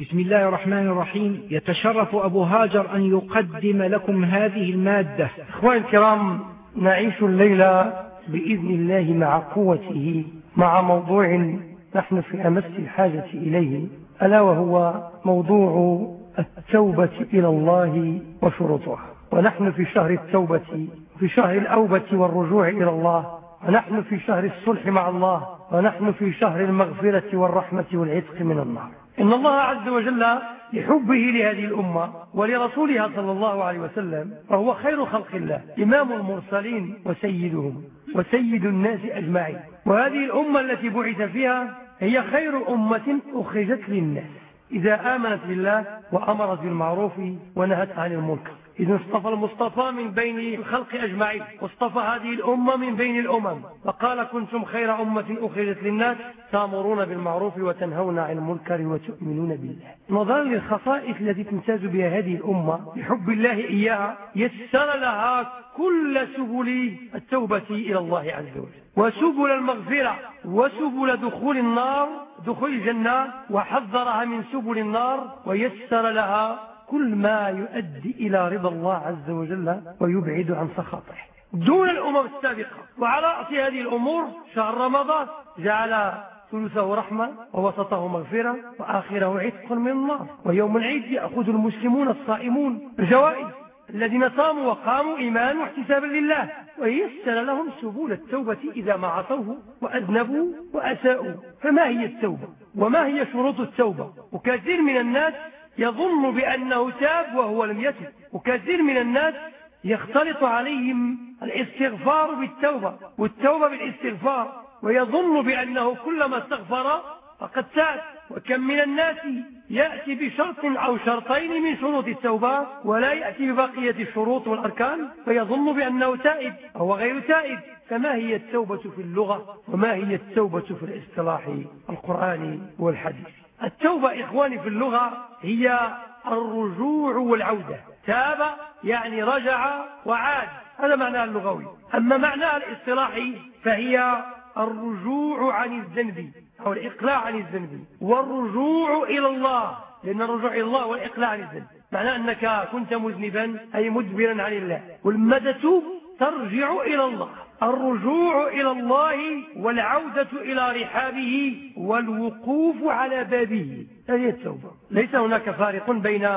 بسم الله الرحمن الرحيم. يتشرف أبو هاجر أن يقدم لكم هذه المادة. إخواني الكرام نعيش الليلة بإذن الله مع قوته مع موضوع نحن في أمس الحاجة إليه ألا وهو موضوع التوبة إلى الله وشروطها. ونحن في شهر التوبة في شهر الأوبة والرجوع إلى الله. ونحن في شهر الصلح مع الله. ونحن في شهر المغفرة والرحمة والعتق من النار. إن الله عز وجل لحبه لهذه الأمة ولرسولها صلى الله عليه وسلم فهو خير خلق الله إمام المرسلين وسيدهم وسيد الناس أجمعين. وهذه الأمة التي بعث فيها هي خير أمة أخرجت للناس. إذا آمنت بالله وأمرت بالمعروف ونهت عن المنكر. إذا اصطفى المصطفى من بين الخلق أجمعين واصطفى هذه الأمة من بين الأمم. فقال كنتم خير أمة أخرجت للناس تأمرون بالمعروف وتنهون عن المنكر وتؤمنون بالله. نظرا للخصائص التي تمتاز بها هذه الأمة بحب الله إياها يسر لها كل سبل التوبة إلى الله عز وجل. وسبل المغفرة وسبل دخول النار دخول الجنة وحذرها من سبل النار ويسر لها كل ما يؤدي إلى رضا الله عز وجل ويبعد عن سخطه دون الأمم السابقة. وعلى رأس هذه الأمور شهر رمضان جعل ثلثه رحمة ووسطه مغفرة وآخره عتق من النار ويوم العيد يأخذ المسلمون الصائمون الجوائز الذين صاموا وقاموا إيمانا واحتسابا لله. ويسر لهم سبول التوبة إذا ما عصوه وأذنبوا وأساءوا. فما هي التوبة؟ وما هي شروط التوبة؟ وكثير من الناس يظن بأنه تاب وهو لم يتب. وكثير من الناس يختلط عليهم الاستغفار بالتوبة والتوبة بالاستغفار ويظن بأنه كلما استغفر فقد تاب. وكم من الناس يأتي بشرط أو شرطين من شروط التوبة ولا يأتي ببقية الشروط والأركان فيظن بأنه تائب أو غير تائب. فما هي التوبة في اللغة؟ وما هي التوبة في الاصطلاح القرآني والحديث؟ التوبة إخواني في اللغة هي الرجوع والعودة. تاب يعني رجع وعاد. هذا معناها اللغوي. أما معناها الاصطلاحي فهي الرجوع عن الذنب أو الإقلاع عن الذنب. والرجوع إلى الله. لأن الرجوع إلى الله والإقلاع عن الذنب. معناه أنك كنت مذنبا أي مدبرا عن الله. ولما تتوب ترجع إلى الله. الرجوع إلى الله والعودة إلى رحابه والوقوف على بابه. هذه التوبة. ليس هناك فارق بين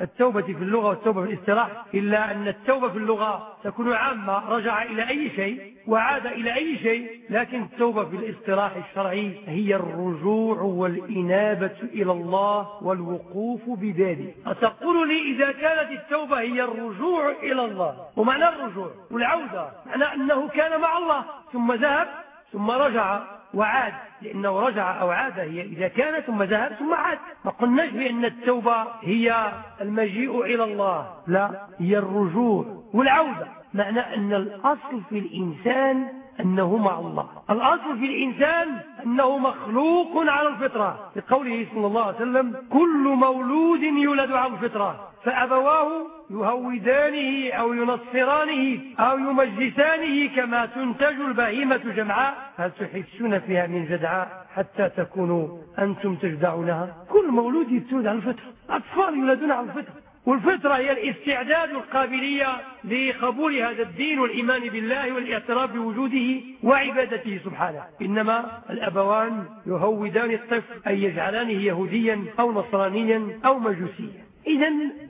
التوبة في اللغة والتوبة في الاستراح إلا أن التوبة في اللغة تكون عامة رجع إلى أي شيء وعاد إلى أي شيء لكن التوبة في الاصطلاح الشرعي هي الرجوع والإنابة إلى الله والوقوف ببابه أتقول لي إذا كانت التوبة هي الرجوع إلى الله. ومعنى الرجوع؟ والعودة. معنى أنه كان مع الله. ثم ذهب ثم رجع. وعاد لأنه رجع أو عاد هي إذا كان ثم ذهب ثم عاد. ما قلناش بأن التوبة هي المجيء إلى الله لا هي الرجوع والعودة. معنى أن الأصل في الإنسان أنه مع الله. الأصل في الإنسان أنه مخلوق على الفطرة. لقوله صلى الله عليه وسلم كل مولود يولد على الفطرة. فأبواه يهودانه أو ينصرانه أو يمجسانه كما تنتج البهيمة جمعاء. هل تحسون فيها من جدعاء حتى تكونوا أنتم تجدعونها؟ كل مولود يتولد على الفطرة. أطفال يولدون على الفطرة. والفطرة هي الاستعداد القابلية لقبول هذا الدين والإيمان بالله والاعتراف بوجوده وعبادته سبحانه. إنما الأبوان يهودان الطفل أي يجعلانه يهوديا أو نصرانيا أو مجوسيا. إذا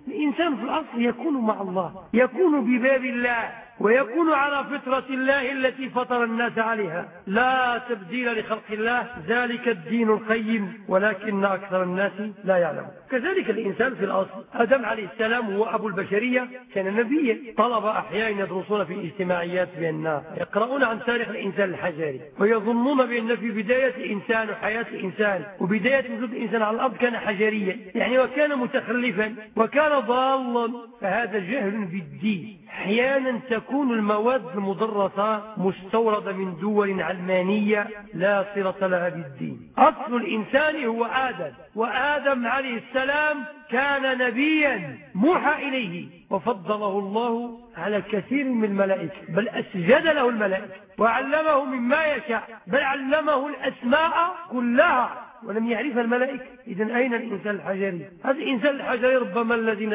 الإنسان في الأصل يكون مع الله يكون بباب الله. ويكون على فطرة الله التي فطر الناس عليها. لا تبديل لخلق الله ذلك الدين القيم ولكن أكثر الناس لا يعلم كذلك الإنسان في الأصل آدم عليه السلام هو أبو البشرية كان نبيا. طلب أحيانا يدرسون في الاجتماعيات بأن يقرؤون عن تاريخ الإنسان الحجري ويظنون بأن في بداية الإنسان وحياة الإنسان وبداية وجود الإنسان على الأرض كان حجريا. يعني وكان متخلفا وكان ضالا. فهذا جهل بالدين. أحيانا تكون المواد المدرسة مستوردة من دول علمانية لا صلة لها بالدين. أصل الإنسان هو آدم وآدم عليه السلام كان نبيا موحى إليه وفضله الله على كثير من الملائكة بل أسجد له الملائكة وعلمه مما يشاء بل علمه الأسماء كلها ولم يعرفها الملائكة. إذا أين الإنسان الحجري؟ هذا الإنسان الحجري ربما الذي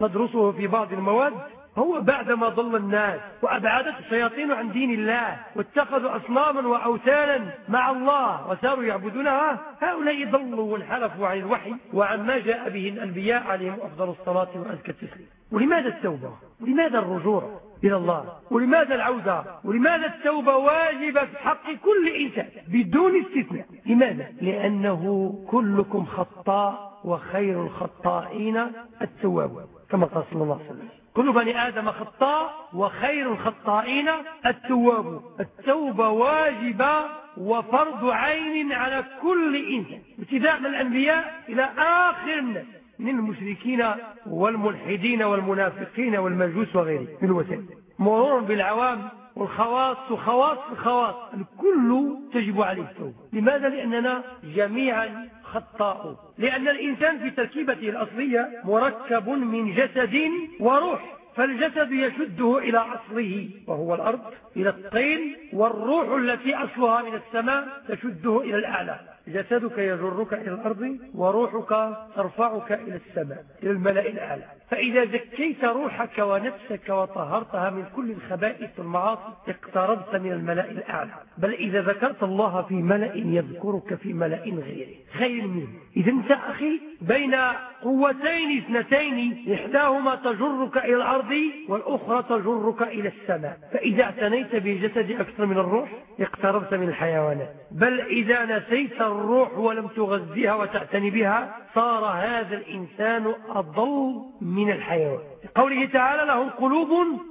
ندرسه في بعض المواد هو بعدما ضل الناس وأبعدت الشياطين عن دين الله واتخذوا أصناما وأوثانا مع الله وساروا يعبدونها هؤلاء ضلوا وانحرفوا عن الوحي وعن ما جاء به الأنبياء عليهم أفضل الصلاة وأزكى التسليم. ولماذا التوبة؟ ولماذا الرجوع إلى الله؟ ولماذا العودة؟ ولماذا التوبة واجبة في حق كل إنسان بدون استثناء؟ لماذا؟ لأنه كلكم خطاء وخير الخطائين التواب كما قال صلى الله عليه وسلم. كل بني آدم خطاء وخير الخطائين التواب. التوبة واجبة وفرض عين على كل إنسان. ابتداء من الأنبياء إلى آخر الناس من المشركين والملحدين والمنافقين والمجوس وغيره من الوسائل. مرور بالعوام والخواص وخواص الخواص الكل تجب عليه التوبة. لماذا؟ لأننا جميعا خطاء لأن الإنسان في تركيبته الأصلية مركب من جسد وروح فالجسد يشده إلى أصله وهو الأرض إلى الطين والروح التي أصلها من السماء تشده إلى الأعلى. جسدك يجرك إلى الأرض وروحك ترفعك إلى السماء إلى الملأ الأعلى. فإذا زكيت روحك ونفسك وطهرتها من كل الخبائث والمعاصي اقتربت من الملأ الأعلى. بل إذا ذكرت الله في ملأ يذكرك في ملأ غيره. خير منه. إذا أنت أخي بين قوتين اثنتين إحداهما تجرك إلى الأرض والأخرى تجرك إلى السماء. فإذا اعتنيت بالجسد أكثر من الروح اقتربت من الحيوانات. بل إذا نسيت الروح ولم تغذيها وتعتني بها صار هذا الإنسان أضل من الحيوان. قوله تعالى لهم قلوب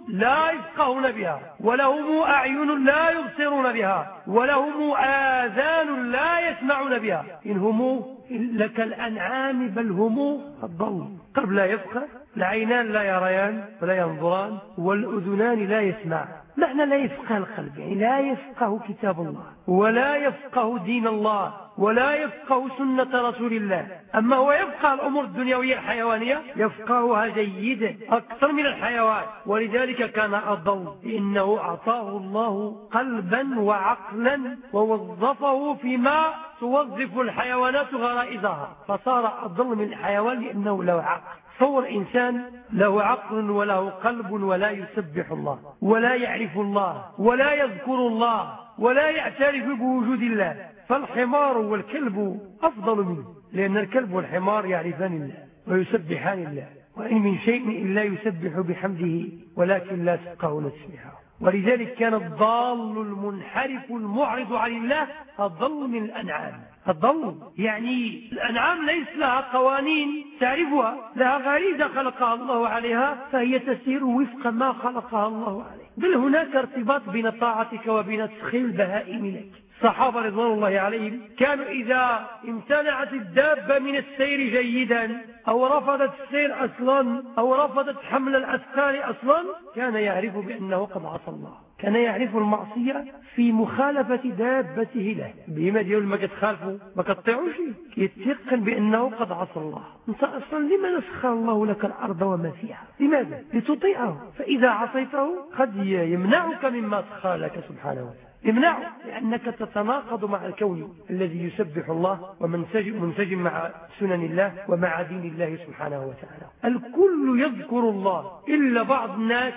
لا يفقهون بها ولهم أعين لا يبصرون بها ولهم آذان لا يسمعون بها. إن هم إلا كالأنعام بل هم الضل قلب لا يفقه العينان لا يريان ولا ينظران والأذنان لا يسمع معنى لا يفقه القلب يعني لا يفقه كتاب الله ولا يفقه دين الله ولا يفقه سنة رسول الله. أما هو يفقه الأمور الدنيوية الحيوانية يفقهها جيدا أكثر من الحيوان. ولذلك كان أضل لأنه أعطاه الله قلبا وعقلا ووظفه فيما توظف الحيوانات غرائزها. فصار أضل من الحيوان لأنه له عقل. تصور إنسان له عقل وله قلب ولا يسبح الله ولا يعرف الله ولا يذكر الله ولا يعترف بوجود الله. فالحمار والكلب أفضل منه لأن الكلب والحمار يعرفان الله ويسبحان الله وإن من شيء إلا يسبح بحمده ولكن لا تفقهون تسبحه ولذلك كان الضال المنحرف المعرض عن الله أضل من الأنعام. الضل يعني الأنعام ليس لها قوانين تعرفها لها غريزة خلقها الله عليها فهي تسير وفق ما خلقها الله عليه. بل هناك ارتباط بين طاعتك وبين تسخير البهائم لك. الصحابة رضوان الله عليهم كانوا إذا امتنعت الدابة من السير جيدا أو رفضت السير أصلا أو رفضت حمل الأثقال أصلا كان يعرف بأنه قد عصى الله. كان يعرف المعصية في مخالفة دابته له. بما ديال ما كتخالفوا ما كتطيعوش. يتيقن بأنه قد عصى الله. أنت أصلا لما نسخر الله لك الأرض وما فيها؟ لماذا؟ لتطيعه. فإذا عصيته قد يمنعك مما سخر لك سبحانه وتعالى. امنعه لأنك تتناقض مع الكون الذي يسبح الله ومنسجم مع سنن الله ومع دين الله سبحانه وتعالى. الكل يذكر الله إلا بعض الناس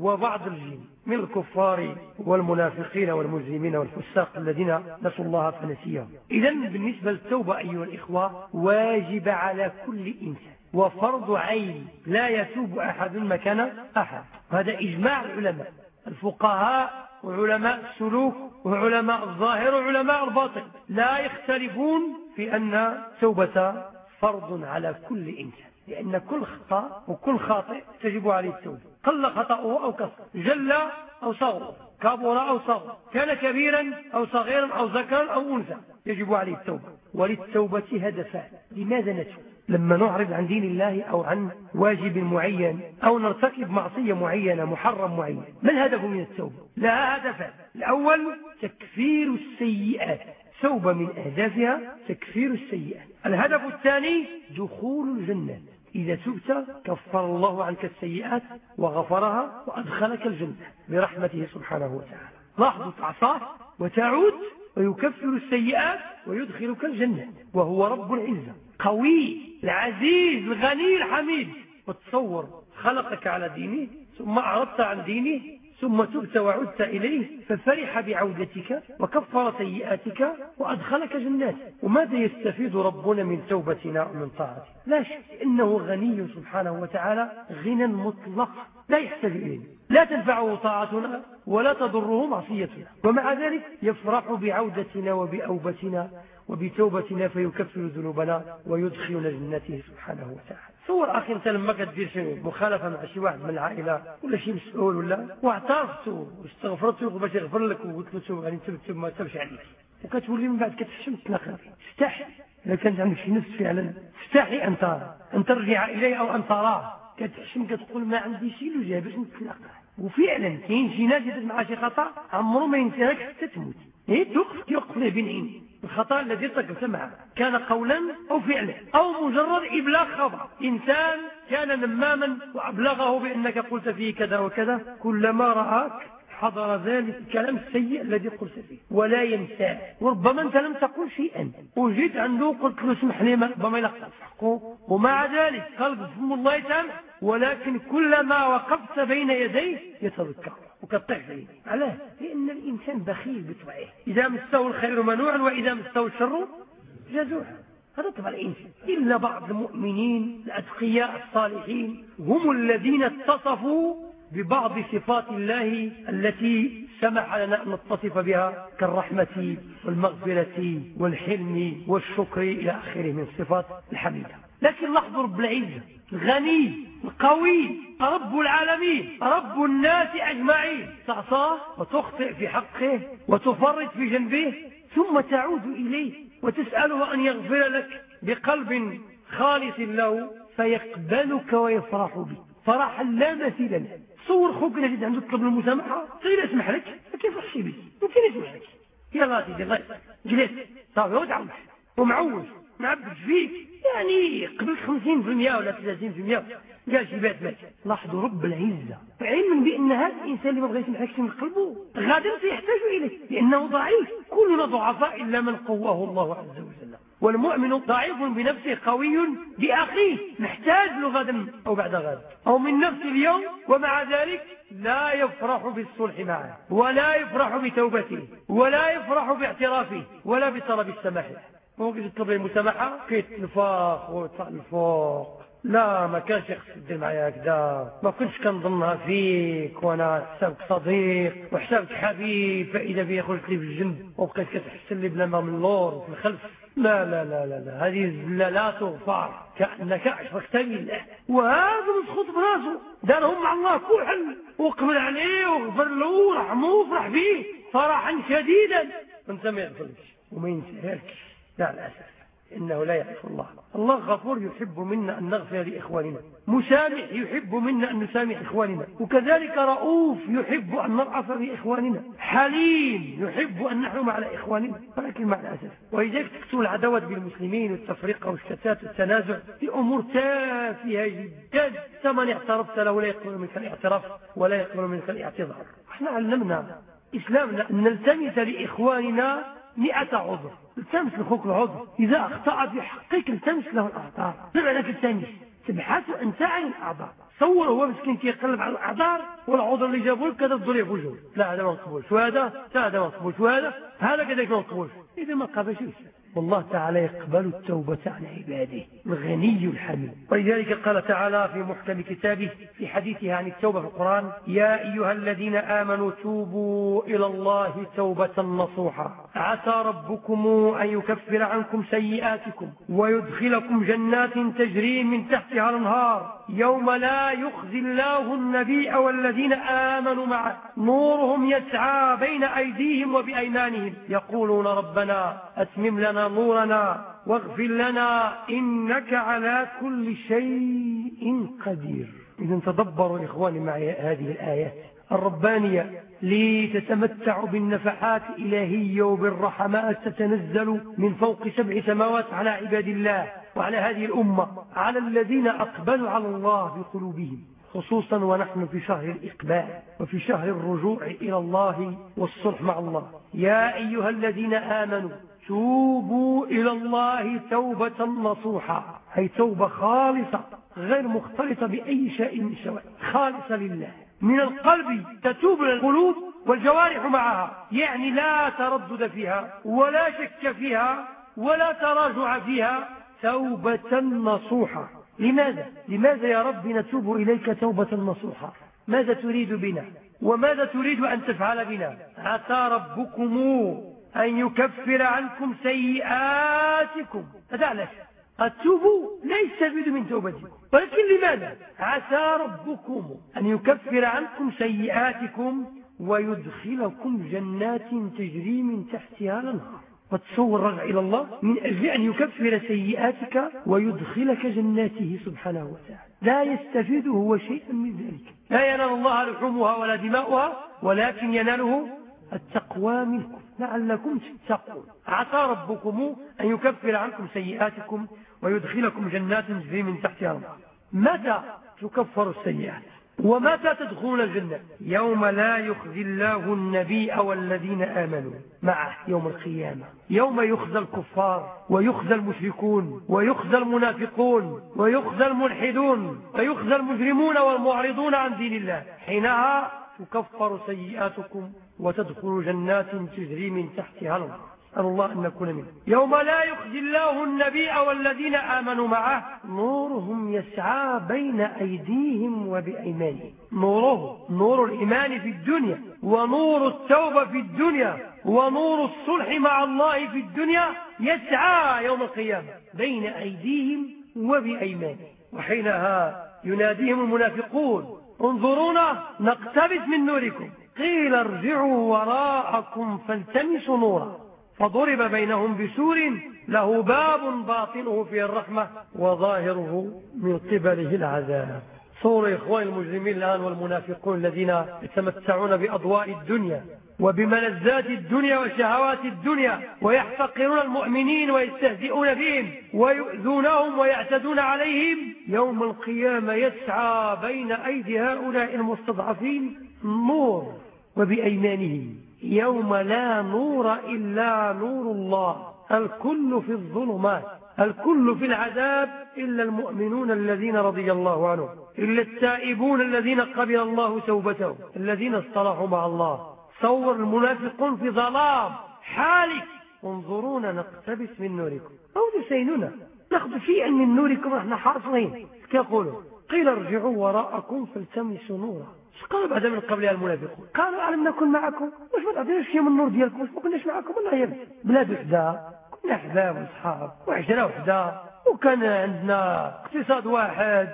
وبعض الجن من الكفار والمنافقين والمجرمين والفساق الذين نسوا الله فنسيهم. إذا بالنسبة للتوبة أيها الإخوة واجب على كل إنسان وفرض عين لا يتوب أحد مكان أحد. هذا إجماع العلماء. الفقهاء وعلماء السلوك وعلماء الظاهر وعلماء الباطن لا يختلفون في أن توبة فرض على كل إنسان لأن كل خطأ وكل خاطئ تجب عليه التوبة. قل خطأه أو كثر جل أو صغر كبر أو صغر كان كبيرا أو صغيرا أو ذكرا أو أنثى. يجب عليه التوبة. وللتوبة هدفان لماذا نتوب؟ لما نعرض عن دين الله أو عن واجب معين أو نرتكب معصية معينة محرم معين. ما الهدف من التوبة؟ لها هدفان الأول تكفير السيئات. توبة من أهدافها تكفير السيئات. الهدف الثاني دخول الجنة. إذا تبت كفر الله عنك السيئات وغفرها وأدخلك الجنة برحمته سبحانه وتعالى. لاحظوا تعصاه وتعود ويكفر السيئات ويدخلك الجنة وهو رب العزة. قوي العزيز الغني الحميد. وتصور خلقك على دينه ثم أعرضت عن دينه ثم تبت وعدت إليه ففرح بعودتك وكفر سيئاتك وأدخلك جنات. وماذا يستفيد ربنا من توبتنا ومن طاعتنا؟ لا شك إنه غني سبحانه وتعالى غنى مطلق. لا يحتاج إليه. لا تنفعه طاعتنا ولا تضره معصيتنا. ومع ذلك يفرح بعودتنا وبأوبتنا وبتوبتنا فيكفر ذنوبنا ويدخلنا جنته سبحانه وتعالى. صور أخي أنت لما كدير شي مخالفة مع شي واحد من العائلة ولا شي مسؤول ولا؟ واعترفت واستغفرت باش يغفر لك وقلت له شوف يعني تبت ما تبش عليك. وكتولي من بعد كتحشم تناقض استحي. إذا كانت عندك شي نفس فعلا استحي أن ترى أن ترجع إليه أو أن تراه كتحشم كتقول ما عندي شي لجاه باش نتلاقى وفعلا كاين شي ناس يدز مع شي خطأ عمره ما ينساك حتى تموت. إيه توقف توقف له بين عيني الخطأ الذي ارتكبت معه كان قولا أو فعلا أو مجرد إبلاغ خبر. إنسان كان نماما وأبلغه بأنك قلت فيه كذا وكذا. كلما رآك حضر ذلك الكلام السيء الذي قلت فيه. ولا ينساه وربما أنت لم تقل شيئا. وجيت عنده قلت له اسمح لي ربما يلقى حقه ومع ذلك قال بسم الله تعالى. ولكن كلما وقفت بين يديه يتذكر. وكالطيح فيه علاه لأن الإنسان بخيل بطبعه إذا مسه الخير منوعا وإذا مسه الشر جزوع. هذا طبع الإنسان. إلا بعض المؤمنين الأتقياء الصالحين هم الذين اتصفوا ببعض صفات الله التي سمح لنا أن نتصف بها كالرحمة والمغفرة والحلم والشكر إلى آخره من صفات الحميدة. لكن لاحظوا رب العزة الغني القوي رب العالمين رب الناس أجمعين. تعصاه وتخطئ في حقه وتفرط في جنبه ثم تعود إليه وتسأله أن يغفر لك بقلب خالص له فيقبلك ويفرح بك. فرحا لا مثيل له. تصور خوك اللي عنده طلب المسامحة. تغير اسمح لك؟ كيف رحشي بي ممكن يسمح لك. يلا سيدي الله جلس طيب وتعود ومعوج. معبد فيك يعني قبل 50% ولا 30% قال شي بات مات لاحظوا رب العزة. علما بأن هذا الإنسان اللي ما يسمح لك من قلبه. غدا سيحتاج إليه. لأنه ضعيف. كلنا ضعفاء إلا من قواه الله عز وجل. والمؤمن ضعيف بنفسه قوي بأخيه. محتاج له غدا أو بعد غد. أو من نفس اليوم ومع ذلك لا يفرح بالصلح معه. ولا يفرح بتوبته. ولا يفرح باعترافه. ولا بطلب السماح ممكن تطلب المسامحة. كيت الفاق الفوق لا ما كانش يخص يدير معايا هكذا. ما كنتش كنظنها فيك وأنا حسابك صديق وحسابك حبيب. فإذا بيا خرجت لي في الجنب وبقيت كتحسن لي بلا ما من اللور في الخلف. لا لا لا لا, لا. هذه الزلة لا تغفر. كأنك أشركت بالله وهذا مسخوط براسه دارهم مع الله كحل. وقبل عليه وغفر له ورحمه وفرح فيه فرحا شديدا. انت ما يغفرش وما ينساكش لا للأسف إنه لا يعرف الله. الله غفور يحب منا أن نغفر لإخواننا. مسامح يحب منا أن نسامح إخواننا. وكذلك رؤوف يحب أن نرأف بإخواننا حليم يحب أن نحرم على إخواننا. ولكن مع الأسف. ولذلك تكتب العداوات بالمسلمين والتفرقة والشتات والتنازع في أمور تافهة جدا ثمن اعترفت له لا يقبل منك الاعتراف ولا يقبل منك الاعتذار. إحنا علمنا إسلامنا أن نلتمس لإخواننا مئة عضو. التمس لأخوك العضو. إذا أخطأ في حقك التمس له الأعذار. تبع لك التمس تبحث أنت عن الأعذار. تصور هو مسكين كيقلب على الأعذار والعذر اللي جابوا لك كذا الضريع بوجهه. لا هذا ما مقبولش وهذا لا هذا ما مقبولش وهذا هذا كذلك ما مقبولش إذا ما قابلش. والله تعالى يقبل التوبة عن عباده الغني الحميد. ولذلك قال تعالى في محكم كتابه في حديثه عن التوبة في القرآن يا أيها الذين آمنوا توبوا إلى الله توبة نصوحا. عسى ربكم أن يكفر عنكم سيئاتكم ويدخلكم جنات تجري من تحتها الأنهار. يوم لا يخزي الله النبي والذين آمنوا معه. نورهم يسعى بين أيديهم وبأيمانهم. يقولون ربنا أتمم لنا نورنا واغفر لنا إنك على كل شيء قدير. إذا تدبروا إخواني معي هذه الآيات الربانية. لتتمتع بالنفحات الإلهية وبالرحمات تتنزل من فوق سبع سماوات على عباد الله وعلى هذه الأمة على الذين أقبلوا على الله بقلوبهم خصوصا ونحن في شهر الإقبال وفي شهر الرجوع إلى الله والصلح مع الله. يا أيها الذين آمنوا توبوا إلى الله توبة نصوحا أي توبة خالصة غير مختلطة بأي شيء من الشوائب خالصة لله. من القلب تتوب القلوب والجوارح معها يعني لا تردد فيها ولا شك فيها ولا تراجع فيها. توبة نصوحة. لماذا؟ لماذا يا رب نتوب إليك توبة نصوحة؟ ماذا تريد بنا؟ وماذا تريد أن تفعل بنا؟ عسى ربكم أن يكفر عنكم سيئاتكم. هذا علاش التوب لا يستفيد من توبتكم. ولكن لماذا؟ عسى ربكم أن يكفر عنكم سيئاتكم ويدخلكم جنات تجري من تحتها الأنهار. وتصور رجع إلى الله من أجل أن يكفر سيئاتك ويدخلك جناته سبحانه وتعالى. لا يستفيد هو شيئا من ذلك. لا ينال الله لحومها ولا دماؤها ولكن يناله التقوى منكم. لعلكم تتقون. عسى ربكم أن يكفر عنكم سيئاتكم ويدخلكم جنات تجري من تحتها الأنهار. متى تكفر السيئات؟ ومتى تدخلون الجنة؟ يوم لا يخزي الله النبي والذين آمنوا معه يوم القيامة. يوم يخزى الكفار ويخزى المشركون ويخزى المنافقون ويخزى الملحدون ويخزى المجرمون والمعرضون عن دين الله. حينها تكفر سيئاتكم وتدخل جنات تجري من تحتها الأرض. أسأل الله أن نكون منه يوم لا يخزي الله النبي والذين آمنوا معه نورهم يسعى بين أيديهم وبأيمانهم. نوره نور الإيمان في الدنيا ونور التوبة في الدنيا ونور الصلح مع الله في الدنيا يسعى يوم القيامة بين أيديهم وبأيمانهم. وحينها يناديهم المنافقون انظرونا نقتبس من نوركم. قيل ارجعوا وراءكم فالتمسوا نورا. فضرب بينهم بسور له باب باطنه فيه الرحمة وظاهره من قبله العذاب. صور إخوان المجرمين الآن والمنافقون الذين يتمتعون بأضواء الدنيا وبملذات الدنيا وشهوات الدنيا ويحتقرون المؤمنين ويستهزئون بهم ويؤذونهم ويعتدون عليهم. يوم القيامة يسعى بين أيدي هؤلاء المستضعفين نور. وبأيمانهم يوم لا نور إلا نور الله. الكل في الظلمات. الكل في العذاب. إلا المؤمنون الذين رضي الله عنهم. إلا التائبون الذين قبل الله توبتهم. الذين اصطلحوا مع الله. صور المنافقون في ظلام. حالك. انظرونا نقتبس من نوركم. أو تسيننا ناخذ شيئا من نوركم إحنا حاصلين كيقولوا قيل ارجعوا وراءكم فالتمسوا نورا. قالوا بعد من قبلها المنافقون. قالوا ألم نكن معكم؟ واش ما تعطيناش شيء من النور ديالكم؟ واش ما كناش معكم؟ والله يا بلاد وحده كنا أحباب وأصحاب. وعشره وحدة. وكان عندنا اقتصاد واحد.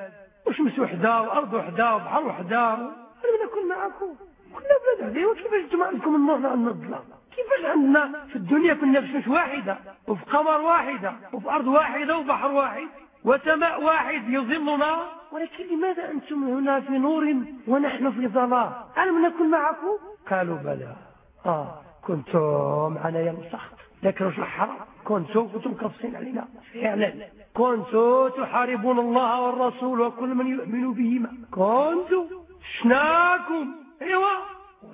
وشمس وحدة وأرض وحدة وبحر وحدة. ألم نكن معكم؟ كنا بلاد وحده وكيفاش أنتم عندكم النور عندنا الظلام؟ كيفاش عندنا في الدنيا كنا في شمس واحدة وفي قمر واحدة وفي أرض واحدة وبحر واحد؟ وسماء واحد يظلنا ولكن لماذا أنتم هنا في نور ونحن في ظلام؟ ألم نكن معكم؟ قالوا بلى. آه كنتم معنا يا مسخط ذكروا الحرام كنتم كنتم كفصين علينا. فعلا. كنتم تحاربون الله والرسول وكل من يؤمن بهما. كنتم. شناكم؟ أيوه.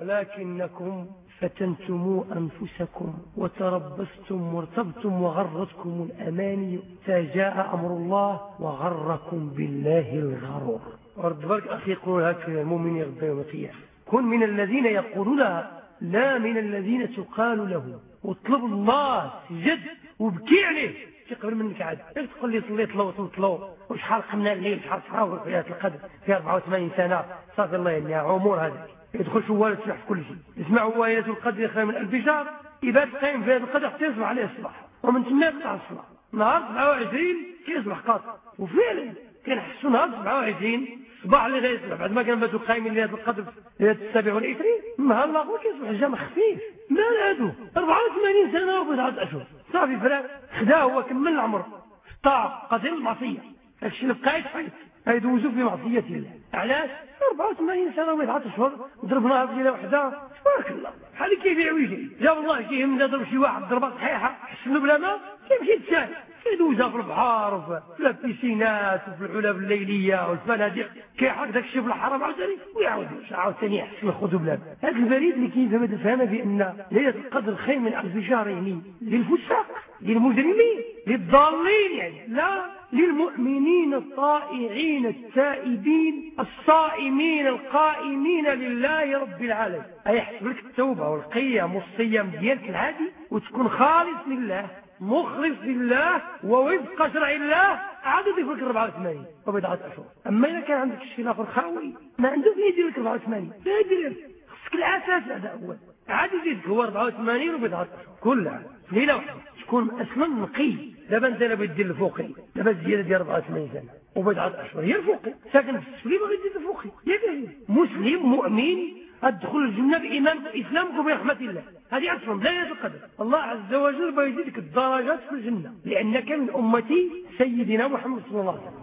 ولكنكم فتنتموا أنفسكم وتربصتم وارتبتم وغرتكم الأماني فجاء أمر الله وغركم بالله الغرور. ورد بالك أخي يقول هكذا المؤمن يغضى يوم القيامة. كن من الذين يقولونها لا من الذين تقال له واطلب الله جد وبكي عليه قبل منك عاد تقول لي صليت لو صلت لو وشحال قمنا الليل شحال صحاوي في القدر؟ في 84 سنة؟ صافي الله يهنيها عمر هذه يدخل شوال تسمع في كل شيء. يسمع هو ليله القدر خير من ألف شهر يبات قايم في ليله القدر حتى يصبح عليه الصباح ومن ثم يقطع الصباح نهار 27 كيصبح قاطع وفعلا كنحسوا نهار 27 صباح اللي غيصبح بعد ما كان باتوا قايمين ليله القدر ليله السابع والعشرين نهار الآخر كيصبح الجامع خفيف. مال هادو. 84 سنة وبضعه اشهر صافي فراغ خداه هو كمل العمر. في الطاعه قتل المعصيه هادشي اللي بقى يتحيط. يدوزوا في معصية الله. علاش 84 سنة ولا اشهر ضربناها في ليله وحدة. تبارك الله. بحال كيبيع ويجي جاب الله شي همزه ضرب شي واحد ضربة صحيحة حسنوا بلا ما؟ كيمشي يتساهل كيدوزها في البحار وفي البيسينات وفي العلب الليلية والفنادق؟ كيحرك داك الشيء في الحرم عاوتاني؟ ويعاود عاوتاني يحسن ياخذ بلا هذا البريد اللي كيفهم تفهم بأن ليلة القدر خير من ألف شهر يعني للفساق للمجرمين للضالين يعني. لا. للمؤمنين الطائعين التائبين الصائمين القائمين لله رب العالمين. أيحسب لك التوبة والقيام والصيام ديالك العادي وتكون خالص لله مخلص لله ووفق شرع الله. عاد يضيف لك 84 وبضعة أشهر أما إذا كان عندك شيء آخر خاوي ما فيه يدير لك 84 لا يدير. خصك الأساس هذا أول. عاد يزيدك هو 84 وبضعة أشهر كلها ليلة واحدة تكون أصلا نقي. انت لا بغيت دير الفوقي. دابا الزياده ديال 84 سنة. وبضعه أشهر. الفوقي. ساكن في السفلي باغي دير الفوقي. ياك مسلم مؤمن أدخل الجنة بإيمان باسلامك وبرحمة الله. هذه أصلا لا القدر. الله عز وجل بغى يزيدك الدرجات في الجنة. لانك من امتي سيدنا محمد صلى الله عليه وسلم.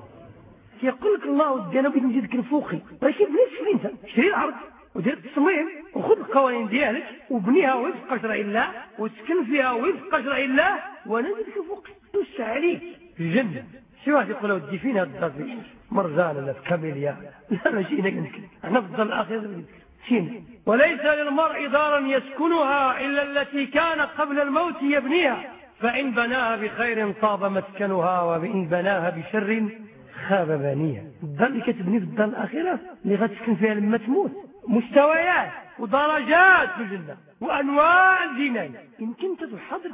يقول لك الله ودينا بغيت نزيدك الفوقي. ولكن بنفس أنت. شري الأرض ودير التصميم وخذ القوانين ديالك وبنيها وفق شرع الله وتسكن فيها وفق شرع الله ونزلك الفوقي. توسع عليك. في الجنة شي واحد يقول ودي فين هاد الدار ولا في كاميليا. لا ماشي هنا كنتكلم إحنا في الدار الاخير فين وليس للمرء دارا يسكنها إلا التي كان قبل الموت يبنيها. فإن بناها بخير طاب مسكنها وإن بناها بشر خاب بانيها الدار اللي كتبني في الدار الاخيره اللي غتسكن فيها لما تموت. مستويات ودرجات في الجنة وأنواع الجنان يمكن تحضر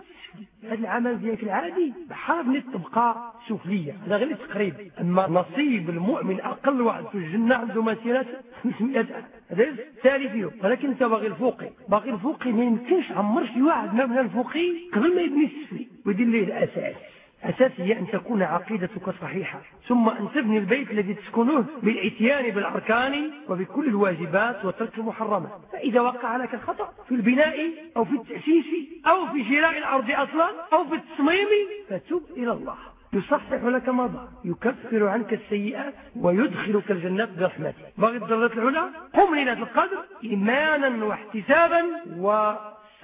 هذا العمل ديالك العادي بحال بنيت تبقى سفليه هذا غير تقريب أما نصيب المؤمن أقل واحد في الجنة عنده مسيرة 500 هذا الثالث فيه ولكن أنت باغي الفوقي باغي الفوقي ما يمكنش عمر شي واحد مبنى الفوقي قبل ما يبني السفلي. ويدير ليه الأساس؟ أساس هي أن تكون عقيدتك صحيحة. ثم أن تبني البيت الذي تسكنه بالإتيان بالأركان وبكل الواجبات وترك المحرمات. فإذا وقع لك الخطأ في البناء أو في التأسيس أو في شراء الأرض أصلا أو في التصميم فتب إلى الله. يصحح لك ضاع يكفر عنك السيئات ويدخلك الجنات برحمته باغي الدرجات العلى قم ليلة القدر إيمانا واحتسابا و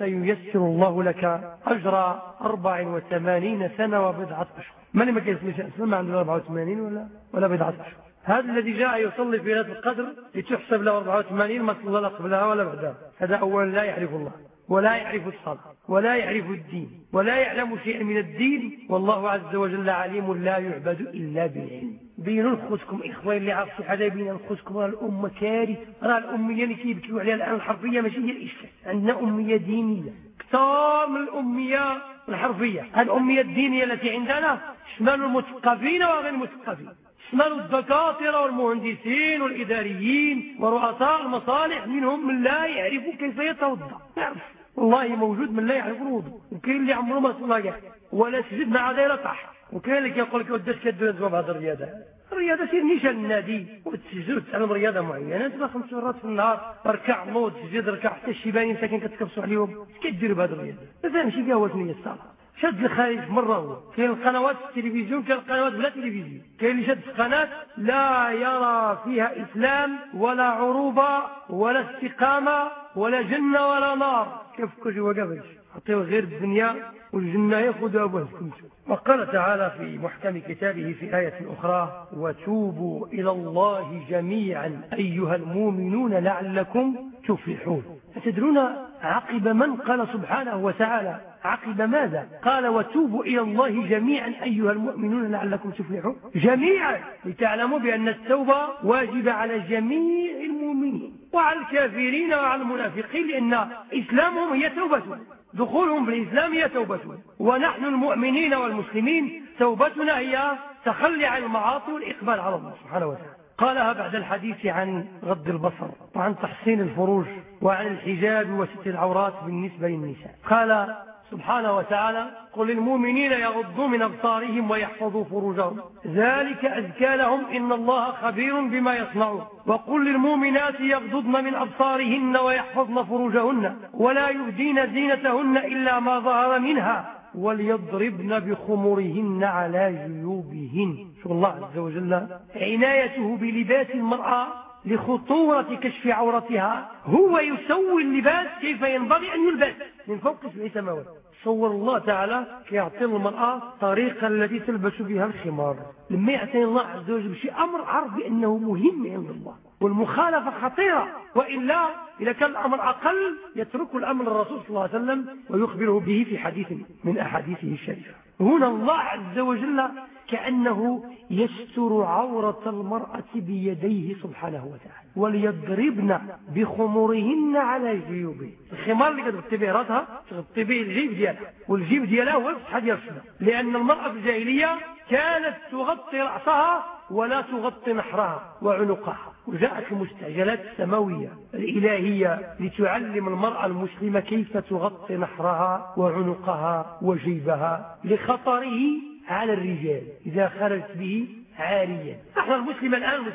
سييسر الله لك أجر 84 سنة وبضعة أشهر. من ما كيسميش أسلم عنده 84 ولا؟ ولا بضعة أشهر. هذا الذي جاء يصلي في ليلة القدر لتحسب له 84 ما صلى قبلها ولا بعدها. هذا أولا لا يعرف الله. ولا يعرف الصلاة ولا يعرف الدين ولا يعلم شيئا من الدين والله عز وجل عليم لا يعبد إلا بالعلم. بينوا لخوتكم إخوان اللي عرفتوا حدا بين لخوتكم راه الأمة كارثة راه الأمية اللي كيبكيو عليها الآن الحرفية ماشي هي الإشكال. عندنا أمية دينية كثار من الأمية الحرفية. الأمية الدينية التي عندنا شمال المثقفين وغير المثقفين. شمال الدكاترة والمهندسين والإداريين ورؤساء المصالح منهم من لا يعرف كيف يتوضأ. يعرف والله موجود من لا يعرف الوضوء وكاين اللي عمره ما صلى ولا سجد مع دايره طاح وكاين اللي كيقول لك وداش كدير انت بهذه الرياضة. الرياضة سير نيشان النادي وتسجل وتتعلم رياضة معينة انت خمس مرات في النهار ركع نوض سجد ركع حتى الشيباني مساكن كتكبسوا عليهم كدير بهذه الرياضة. ما فهمش شنو هي الصلاة. شد الخارج مرة هو. كاين القنوات التلفزيون كاين القنوات بلا تلفزيون. كاين اللي شد قناة لا يرى فيها إسلام ولا عروبة ولا استقامة ولا جنة ولا نار. كيف كل قبل عطيه غير الدنيا والجنة يأخذها أبوهكم وقال تعالى في محكم كتابه في آية أخرى وتوبوا إلى الله جميعا أيها المؤمنون لعلكم تفلحون. أتدرون عقب من قال سبحانه وتعالى؟ عقب ماذا؟ قال وتوبوا إلى الله جميعا أيها المؤمنون لعلكم تفلحون. جميعا! لتعلموا بأن التوبة واجبة على جميع المؤمنين وعلى الكافرين وعلى المنافقين لأن إسلامهم هي توبتهم دخولهم في الإسلام هي توبتهم ونحن المؤمنين والمسلمين توبتنا هي تخلي عن المعاصي والإقبال على الله سبحانه وتعالى. قالها بعد الحديث عن غض البصر وعن تحسين الفروج. وعن الحجاب وستر العورات بالنسبة للنساء. قال سبحانه وتعالى قل للمؤمنين يغضوا من أبصارهم ويحفظوا فروجهم. ذلك أزكى لهم إن الله خبير بما يصنعون. وقل للمؤمنات يغضضن من أبصارهن ويحفظن فروجهن ولا يبدين زينتهن إلا ما ظهر منها وليضربن بخمرهن على جيوبهن. شو الله عز وجل عنايته بلباس المرأة لخطورة كشف عورتها. هو يسوي اللباس كيف ينبغي أن يلبس. من فوق سبع سماوات صور الله تعالى يعطي المرأة الطريقة التي تلبس بها الخمار. لما يعطي الله عز وجل بشيء أمر عرف بأنه مهم عند الله. والمخالفة خطيرة. وإلا إذا كان الأمر أقل يترك الأمر الرسول صلى الله عليه وسلم ويخبره به في حديث من أحاديثه الشريفة. هنا الله عز وجل كأنه يستر عورة المرأة بيديه سبحانه وتعالى وليضربن بخمرهن على جيوبه. الخمار اللي كتغطي به راسها تغطي به الجيب ديالها والجيب ديالها هو الفتحة ديال لأن المرأة في الجاهلية كانت تغطي رأسها ولا تغطي نحرها وعنقها. وجاءت المستعجلات السماوية الإلهية لتعلم المرأة المسلمة كيف تغطي نحرها وعنقها وجيبها لخطره على الرجال إذا خرجت به عاريا أحنا المسلم الآن ما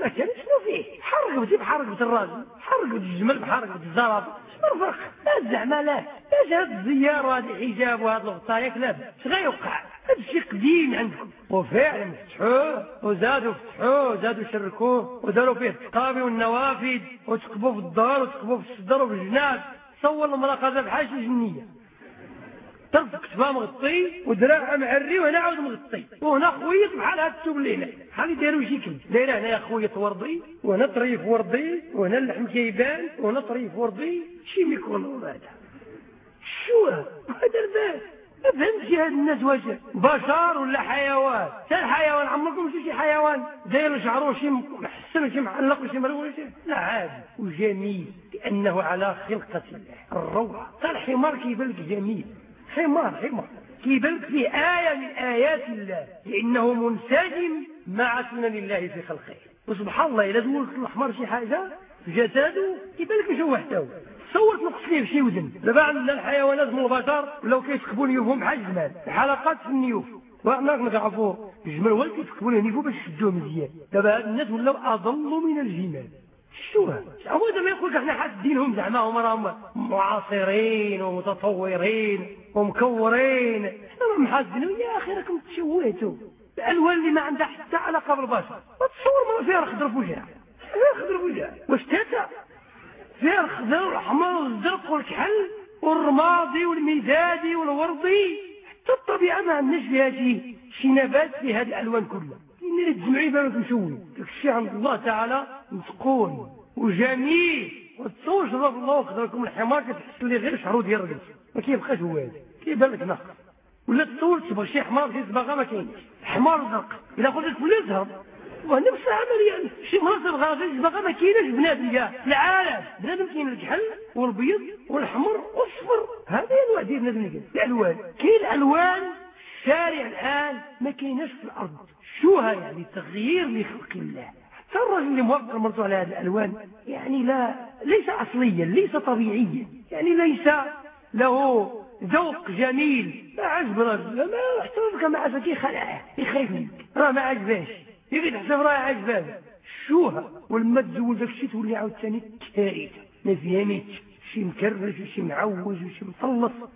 ما كان شنو فيه؟ حرقبتي بحرقبة الراجل حرقبة الجمل بحرقبة الزرافة شنو الفرق؟ لا زعما لا اش هاد الزيار وهاد الحجاب وهاد الغطايا لا اش غيوقع؟ هذا الشيء قديم عندكم. وفعلا فتحوه وزادوا فتحوه وزادوا شركوه وداروا فيه التقابي والنوافذ وتقبوا في الدار وتقبوا في الصدر وفي الجناب. صور المرأة بحال شي جنية. طرف كتفها مغطي ودراعها معري وهنا عاود مغطي. وهنا خويط بحال هاد الثوب اللي هنا. بحال يديروا شكل دايره هنايا خويط وردي وهنا طريف وردي وهنا اللحم كيبان وهنا طريف وردي. شي ميكون هذا؟ شو هذا؟ الباس ما فهمتش هاد الناس واش؟ بشر ولا حيوان؟ حتى الحيوان؟ عمركم شفتوا شي حيوان؟ داير شعره شي محسن وشي معلق وشي مروج لا عادي. وجميل لأنه على خلقة الله. الروعة. حتى الحمار كيبان لك جميل. حمار حمار. كيبان فيه آية من آيات الله. لأنه منسجم مع سنن الله في خلقه. وسبحان الله إذا تقول الأحمر شي حاجة في جسده كيبان لك مش هو. حتى تصور تنقص فيه بشي وزن. دابا عندنا الحيوانات من البشر ولاو كيتكبوا نيوفهم بحال الجمال الحلقات في النيوف. وحنا نعرفوا الجمل هو اللي كيتكبوا نيوفو باش يشدوه مزيان. دابا الناس ولاو أضل من الجمال. شوها هو دابا يقول لك إحنا حاسدينهم زعما هما راهم معاصرين ومتطورين ومكورين. إحنا راهم حاسدينهم يا أخي راكم تشوهتوا الألوان اللي ما عندها حتى علاقة بالبشر. تصور ما فيها الخضر في وجهها. الخضر في وجهها. واش تاتا؟ فيها الخضر والاحمر والزرق والكحل والرمادي والمدادي والوردي. حتى الطبيعة ما عندناش فيها شي شي نبات في هذه الألوان كلها. اللي تجمعي بالك مشوي. داك الشيء عند الله تعالى متقون وجميل. وتصور شرف الله وقدر لكم الحمار كتحس لي غير شعرو ديال الرجل ما كيبقاش هو هذا. كيبان لك ناقص. ولا تصور تبغى شي حمار في صباغه ما كاينش. حمار زرق. إلا قلت لك فلان زهر. ونفس العمل يعني شي تبغى في صباغه ما كايناش بنادم في العالم بنادم كاين الكحل والبيض والحمر والصفر. هذه انواع ديال بنادم الألوان. كاين الالوان الشارع الآن ما كايناش في الأرض. شوها يعني؟ تغيير لخلق الله. حتى الرجل اللي مرته على هذه الألوان يعني لا ليس اصليا ليس طبيعيا. يعني ليس له ذوق جميل. ما عجب رجل ما احترمك ما عجبك خلعه يخاف منك راه ما عجباش يجي تحسب راه عجبان شوها ولما تزول داك الشيء تولي عاوتاني كارثة. ما فهمتش. شي مكرج وشي معوج وشي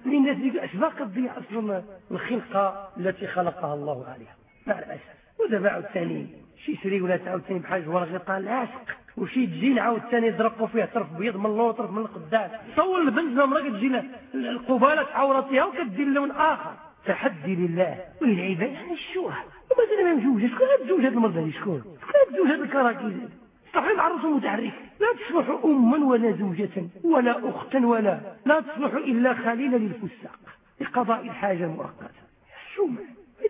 الناس اللي أش باقي تضيع أصلا الخلقة التي خلقها الله عليها. مع الأسف. ودابا عاوتاني شي سري ولا عاوتاني بحال جوار غيطال العاشق. وشي تجي عاوتاني يضربوا فيه طرف بيض من اللون وطرف من القدام تصور البنت لما تجي القبالة عورتها وكدير لون آخر. تحدي لله والعباد يعني الشوه ومثلا ما مجوجه شكون غتزوج هذا المرضى شكون؟ شكون غتزوج هذا الكراكيز؟ صحيح العروس المتحرك. لا تصلح أما ولا زوجة ولا أختا ولا. لا تصلح إلا خليلا للفساق. لقضاء الحاجة المؤقتة شو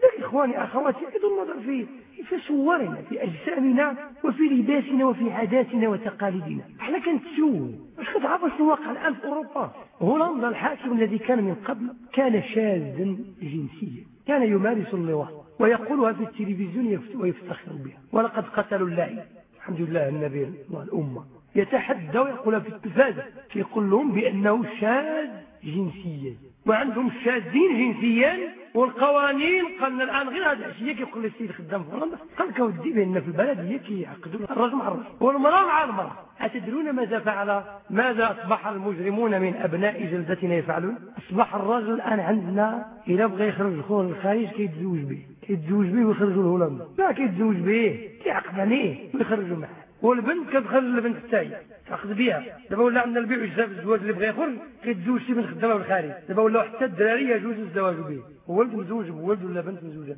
لذلك إخواني أخواتي أيضا النظر في في صورنا في أجسامنا وفي لباسنا وفي عاداتنا وتقاليدنا. إحنا كنتسووا واش كتعرف شنو واقع الآن في أوروبا؟ هولندا الحاكم الذي كان من قبل كان شاذا جنسيا. كان يمارس اللواط ويقولها في التلفزيون ويفتخر بها. ولقد قتلوا اللعين الحمد لله النبي والأمة يتحدى ويقول في التلفاز يقول لهم بأنه شاذ جنسيا. وعندهم شاذين جنسيا والقوانين قالنا الآن غير هذه العشية. كيقول السيد خدام في هولندا قال لك اودي بأن في البلد هي كيعقدوا الرجل مع الرجل والمرأة مع المرأة. أتدرون ماذا فعل؟ ماذا أصبح المجرمون من أبناء جلدتنا يفعلون؟ أصبح الرجل الآن عندنا اذا بغى يخرج خوه للخارج كيتزوج به. كيتزوج به ويخرجوا لهولندا لا كيتزوج به كيعقد عليه ويخرجوا معه. والبنت كتخرج البنت هي تأخذ بها دابا ولا عندنا البيع والشراء في الزواج اللي بغى يخرج كيتزوج شي بنت خدامه بالخارج دابا ولاو حتى الدراري يجوز الزواج به. ولد مزوج بولد ولا بنت مزوجة؟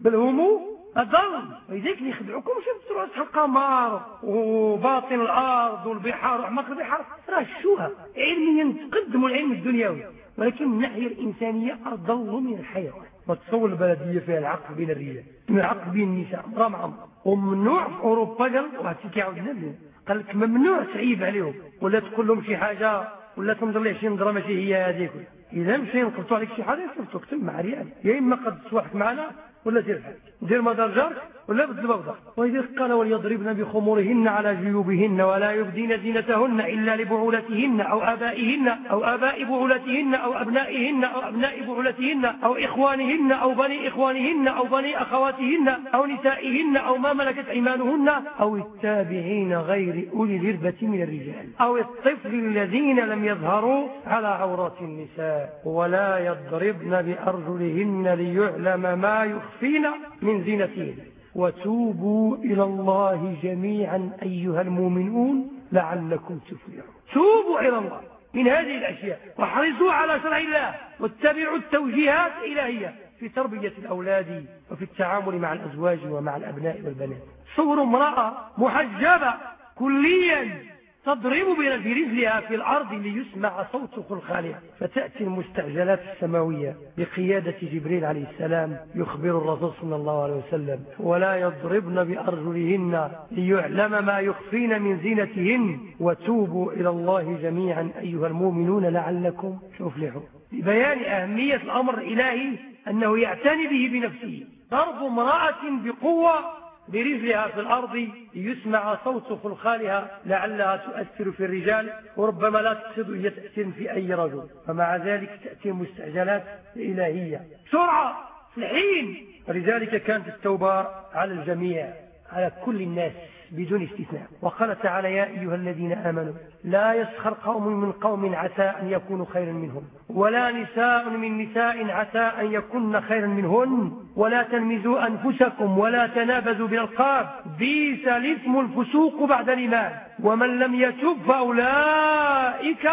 بل هما أضل. ولذلك اللي يخدعوكم شفتوا تروح القمر وباطن الأرض والبحار وأعماق البحار راه شوها. علميا تقدموا العلم الدنيوي ولكن الناحية الإنسانية أضل من الحيوان وتصور البلدية فيها العقل بين الرجال العقل بين النساء امرأة مع امرأة وممنوع في أوروبا قال واحد كيعاود لنا قال لك ممنوع تعيب عليهم ولا تقول لهم شي حاجة ولا تنظر لي 20 درهم ماشي هي هذيك إذا مشي نقبطوا عليك شي حاجة يصيفطوا كتب مع ريال يا إما قد تصوحك معنا ولا دير دير مدار جارك ولا بدل بغضة ولذلك قال وليضربن بخمورهن على جيوبهن ولا يبدين زينتهن إلا لبعولتهن أو آبائهن أو آباء بعولتهن أو أبنائهن أو أبناء بعولتهن أو إخوانهن أو بني إخوانهن أو بني أخواتهن أو نسائهن أو ما ملكت أيمانهن أو التابعين غير أولي الإربة من الرجال أو الطفل الذين لم يظهروا على عورات النساء ولا يضربن بأرجلهن ليعلم ما يخفين من زينتهن وتوبوا إلى الله جميعا أيها المؤمنون لعلكم تفلحون. توبوا إلى الله من هذه الأشياء. واحرصوا على شرع الله. واتبعوا التوجيهات الإلهية في تربية الأولاد وفي التعامل مع الأزواج ومع الأبناء والبنات. صور امرأة محجبة كليا. تضرب برجلها في الأرض ليسمع صوت خلخالها. فتأتي المستعجلات السماوية بقيادة جبريل عليه السلام يخبر الرسول صلى الله عليه وسلم ولا يضربن بأرجلهن ليعلم ما يخفين من زينتهن. وتوبوا إلى الله جميعا أيها المؤمنون لعلكم تفلحون. لبيان أهمية الأمر الإلهي أنه يعتني به بنفسه. ضرب امرأة بقوة برجلها في الأرض يسمع صوت خلخالها لعلها تؤثر في الرجال وربما لا تقصد هي تأثير في أي رجل. ومع ذلك تأتي المستعجلات الإلهية سرعة الحين! ولذلك كانت التوبة على الجميع على كل الناس. بدون استثناء. وقال تعالى يا أيها الذين آمنوا لا يسخر قوم من قوم عسى أن يكونوا خيرا منهم ولا نساء من نساء عسى أن يكن خيرا منهن ولا تلمزوا أنفسكم ولا تنابزوا بالألقاب. بيس الاسم الفسوق بعد الإيمان. ومن لم يتب فأولئك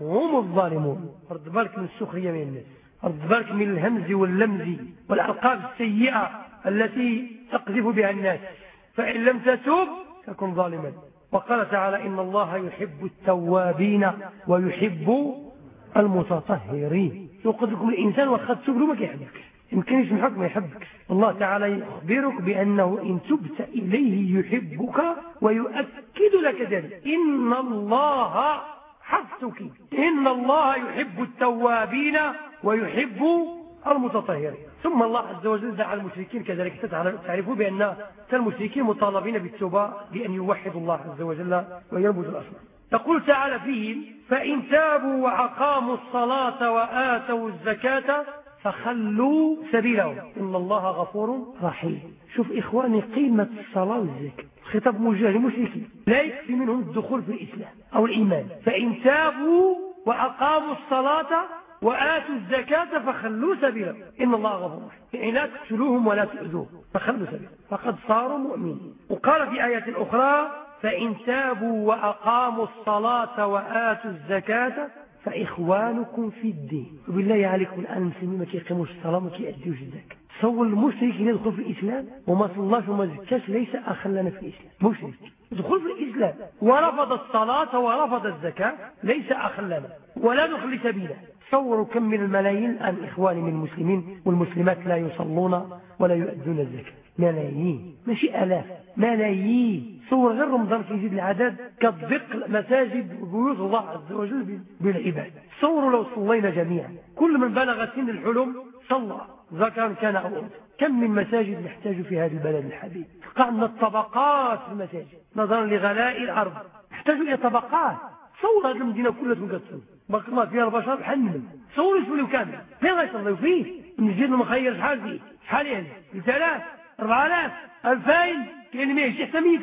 هم الظالمون. رد بالك من السخرية من الناس. رد بالك من الهمز واللمز والألقاب السيئة التي تقذف بها الناس. فإن لم تتوب تكن ظالما. وقال تعالى إن الله يحب التوابين ويحب المتطهرين. يقول لكم الإنسان وقد تب له ما كيحبك. يمكن يسمحك ما يحبك. الله تعالى يخبرك بأنه إن تبت إليه يحبك ويؤكد لك ذلك. إن الله حفظك إن الله يحب التوابين ويحب المتطهرين. ثم الله عز وجل دعا المشركين كذلك تعرفوا بأن المشركين مطالبين بالتوبة بأن يوحدوا الله عز وجل وينبذوا الأصنام يقول تعالى فيهم فإن تابوا وأقاموا الصلاة وآتوا الزكاة فخلوا سبيلهم. إن الله غفور رحيم. شوف إخواني قيمة الصلاة والزكاة خطاب موجه للمشركين. لا يكفي منهم الدخول في الإسلام أو الإيمان. فإن تابوا وأقاموا الصلاة وآتوا الزكاة فخلوا سبيلا. إن الله غفور يعني لا تقتلوهم ولا تؤذوهم. فخلوا سبيلا. فقد صاروا مؤمنين. وقال في آية أخرى فإن تابوا وأقاموا الصلاة وآتوا الزكاة فإخوانكم في الدين. وبالله عليكم الآن المسلمين ما كيقيموش الصلاة ما كيأديوش الزكاة. تصور المشرك يدخل في الإسلام وما صلاش وما زكاش ليس أخا لنا في الإسلام. مشرك. يدخل في الإسلام. ورفض الصلاة ورفض الزكاة ليس أخا لنا. ولا نخلي سبيله تصوروا كم من الملايين الآن إخواني من المسلمين والمسلمات لا يصلون ولا يؤدون الزكاة. ملايين. ماشي ألاف. ملايين. صور غير رمضان كيزيد العدد كالضق مساجد وبيوت الله عز وجل بالعباد. صوروا لو صلينا جميعا. كل من بلغ سن الحلم صلى ذكر كان أو أنثى. كم من مساجد نحتاج في هذا البلد الحبيب؟ قعنا الطبقات في المساجد. نظرا لغلاء الأرض. نحتاج إلى طبقات. صور هذه المدينة كلها تنقسم بارك الله فيها البشر بحال تصور يصليو كامل فين غيصليو فيه؟ المسجد المخير شحال فيه؟ شحال يعني؟ 3000 4000 2000 كاين اللي ما يجي حتى 200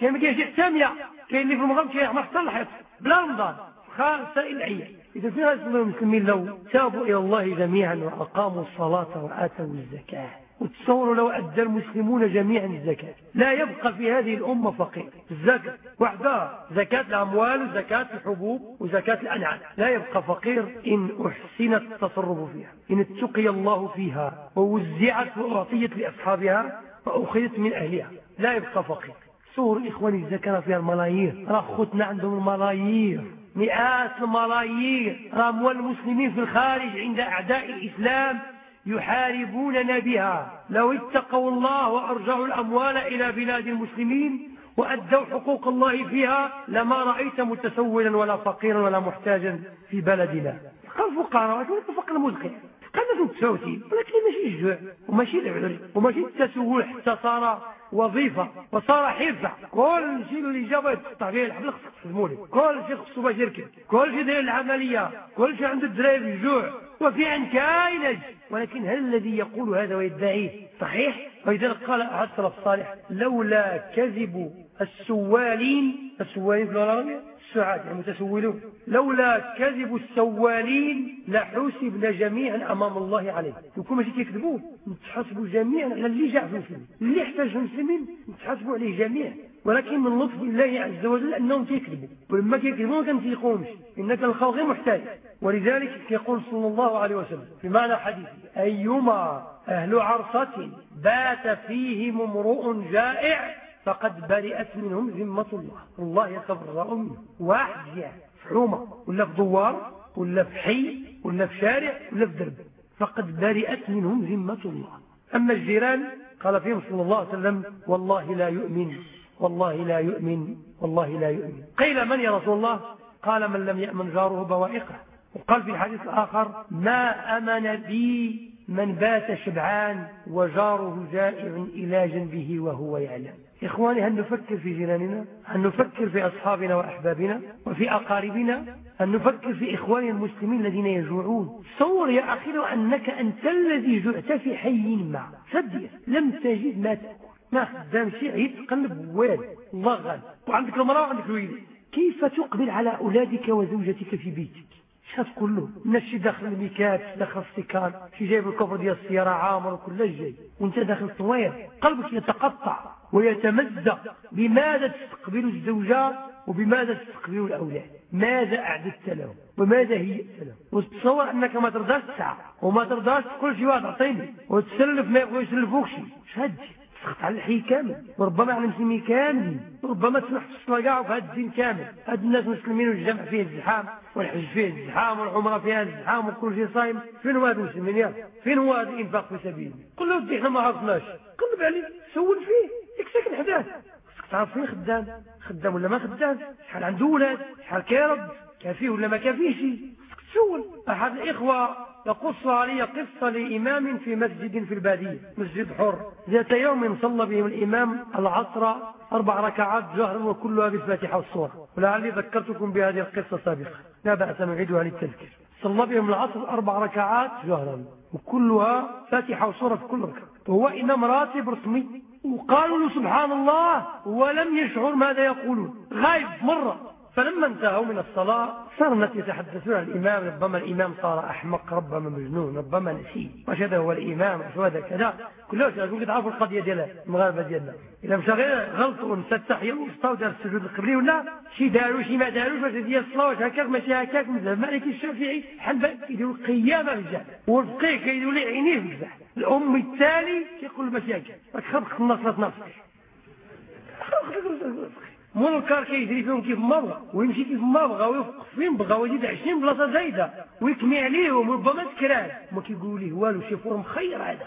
كاين ما يجي حتى 100 كاين اللي في المغرب كيعمر حتى الحيط. بلا رمضان. خاصة العيال إذا فين غيصليو المسلمين لو تابوا إلى الله جميعا وأقاموا الصلاة وآتوا الزكاة وتصوروا لو أدى المسلمون جميعا الزكاة. لا يبقى في هذه الأمة فقير. الزكاة وحدها زكاة الأموال وزكاة الحبوب وزكاة الأنعام. لا يبقى فقير إن أحسن التصرف فيها إن اتقي الله فيها ووزعت وأعطيت لأصحابها وأخذت من أهلها. لا يبقى فقير. صور إخواني الزكاة فيها الملايير. راه خوتنا عندهم الملايير. مئات الملايير أموال المسلمين في الخارج عند أعداء الإسلام يحاربوننا بها. لو اتقوا الله وأرجعوا الأموال إلى بلاد المسلمين وأدوا حقوق الله فيها لما رأيت متسولا ولا فقيرا ولا محتاجا في بلدنا. قال فقراء ولكن الفقر قال متساوتين ولكن ماشي الجوع وماشي العري وماشي التسول حتى صار وظيفة وصار حرفة. كل شيء اللي يتقطع فيه الحبل خصك تخدموا كل شيء خصو باش يركب كل شيء داير العملية. كل شيء عنده الدراري الجوع وفي عن كائنج ولكن هل الذي يقول هذا ويدعيه صحيح؟ ولذلك قال أحد الصالح لولا كذب السوالين السوالين في العربية السعاد المتسولون. لولا كذب السوالين لحسبنا جميعا أمام الله عليه. يكون ماشي كيكذبوا نتحاسبوا جميعا على اللي جاء في المسلمين. اللي احتاج المسلمين نتحاسبوا عليه جميعا. ولكن من لطف الله عز وجل أنهم كيكذبوا. ولما كيكذبوا ما كنتيقومش إنك الخلق محتاج. ولذلك يقول صلى الله عليه وسلم في معنى حديث أيما أهل عرصة بات فيهم امرؤ جائع فقد برئت منهم ذمة الله. الله يتبرأ منه واحد جاء في حومة. ولا في دوار ولا في حي ولا في شارع ولا في درب. فقد برئت منهم ذمة الله. أما الجيران قال فيهم صلى الله عليه وسلم والله لا يؤمن والله لا يؤمن والله لا يؤمن. قيل من يا رسول الله؟ قال من لم يأمن جاره بوائقه. وقال في الحديث الآخر ما أمن بي من بات شبعان وجاره جائع إلى جنبه وهو يعلم. إخواني هل نفكر في جيراننا؟ هل نفكر في أصحابنا وأحبابنا؟ وفي أقاربنا؟ هل نفكر في إخواننا المسلمين الذين يجوعون تصور يا أخي لو أنك أنت الذي جعت في حي ما. صدق لم تجد ما تأكل. ما خدام شيء عيد تقلب والد الله غالب وعندك المرأة وعندك الولد كيف تقبل على أولادك وزوجتك في بيتك؟ تقول له الناس شي داخل الميكات شي داخل السكان شي جايب الكفر ديال السيارة عامر وكل جاي وانت داخل الطوير قلبك يتقطع ويتمزق. بماذا تستقبل الزوجة وبماذا تستقبل الأولاد؟ ماذا أعددت لهم؟ وماذا هي؟ لهم وتصور أنك ما ترضاش تسعى وما ترضاش تقول شي واحد أعطيني. وتسلف ما يبغوا يسلفوكش شهد تسخط على الحي كامل. وربما على المسلمين كاملين وربما تسمح في كاع وفي هذا الدين كامل. هاد الناس مسلمين والجمع فيه الزحام والحج فيه الزحام والعمرة فيها الزحام وكل شيء صايم. فين هو هذا المسلمين يا فين هو هذا الإنفاق في سبيل قل له ودي إحنا ما عرفناش. قلب عليه سول فيه. ياك ساكن حداه خصك تعرف فين خدام. خدام ولا ما خدام؟ شحال عنده ولاد؟ شحال كيرب كافيه ولا ما كافيهش خصك تسول. أحد الإخوة يقص علي قصة لإمام في مسجد في البادية مسجد حر. ذات يوم صلى بهم الإمام العصر أربع ركعات جهرا وكلها بالفاتحة والصورة. ولعلي ذكرتكم بهذه القصة سابقا. لا بأس نعيدها للتذكير. صلى بهم العصر أربع ركعات جهرا وكلها فاتحة وصورة في كل ركعة. وهو إمام راتب رسمي. وقالوا له سبحان الله ولم يشعر ماذا يقولون. غايب مرة. فلما انتهوا من الصلاة صار الناس يتحدثون عن الإمام ربما الإمام صار أحمق ربما مجنون ربما نسي. واش هذا هو الإمام واش هذا كذا كلها كنت تعرفوا القضية ديال المغاربة ديالنا. إذا مشى غير غلطوا نسى التحية الوسطى ودار السجود القبلي ولا شي داروا شي ما داروش واش ديال الصلاة واش هكاك ماشي هكاك. مثلا مالك الشافعي حنبل كيديروا القيامة في الجهل والفقيه كيديروا لي عينيه في الجهل الأم التالي كيقول ماشي هكاك. راك خبط النصرة نفسك منكر كيجري فيهم كيف ما بغى ويمشي كيف ما بغى ويوقف فين بغى ويزيد 20 بلاصة زايدة ويكمي عليهم وربما تكرار. ما كيقولوا ليه والو شي فورم خير هذا.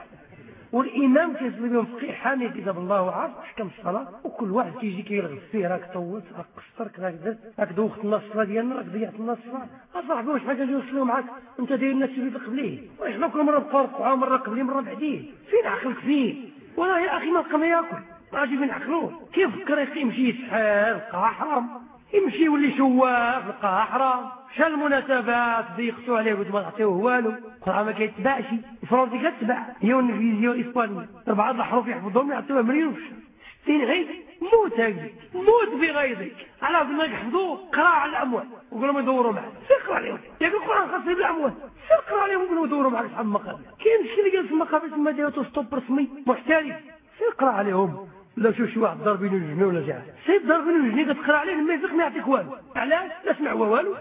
والإمام كيصلي بهم فقيه حامل كتاب الله عارف احكام الصلاة وكل واحد كيجي كيرغب فيه راك طولت راك قصرت راك درت راك دوخت النص الصلاة ديالنا راك ضيعت النص الصلاة. أصاحبي واش حاجة نوصلوا معاك؟ أنت داير الناس اللي قبليه. وإحنا كل مرة بقى مره قبليه مرة بعديه. فين عقلك فيه؟ والله يا أخي ما لقى ما ياكل. راجل من عقلوه؟ كيف فكر يمشي يسحر لقاها حرام يمشي يولي شواف لقاها حرام شال المناسبات ضيقتوا عليه قلت ما تعطيوه والو. القران ما كيتباعش. الفرنسي كتباع هي والانجليزيه والاسبانيه اربعه الاحرف يحفظهم يعطيوها مليون في الشهر 60 غيظ موت هكذا موت بغيظك على ما يحفظوه. قرأ على الأموال. وقالوا ما يدوروا معك. سيقرا عليهم. ياك القرآن خاص بالاموال سيقرا عليهم وقالوا يدوروا معك. اصحاب المقابر كاين شي اللي جالس في المقابر تما دايرتو stop رسمي. محترف. سيقرا عليهم. لا شوف شي واحد ضربين الجنيه ولا جاع سيد ضربين الجنيه كتقرأ عليه ما يفيق ما يعطيك والو. علاش؟ لا سمع والو.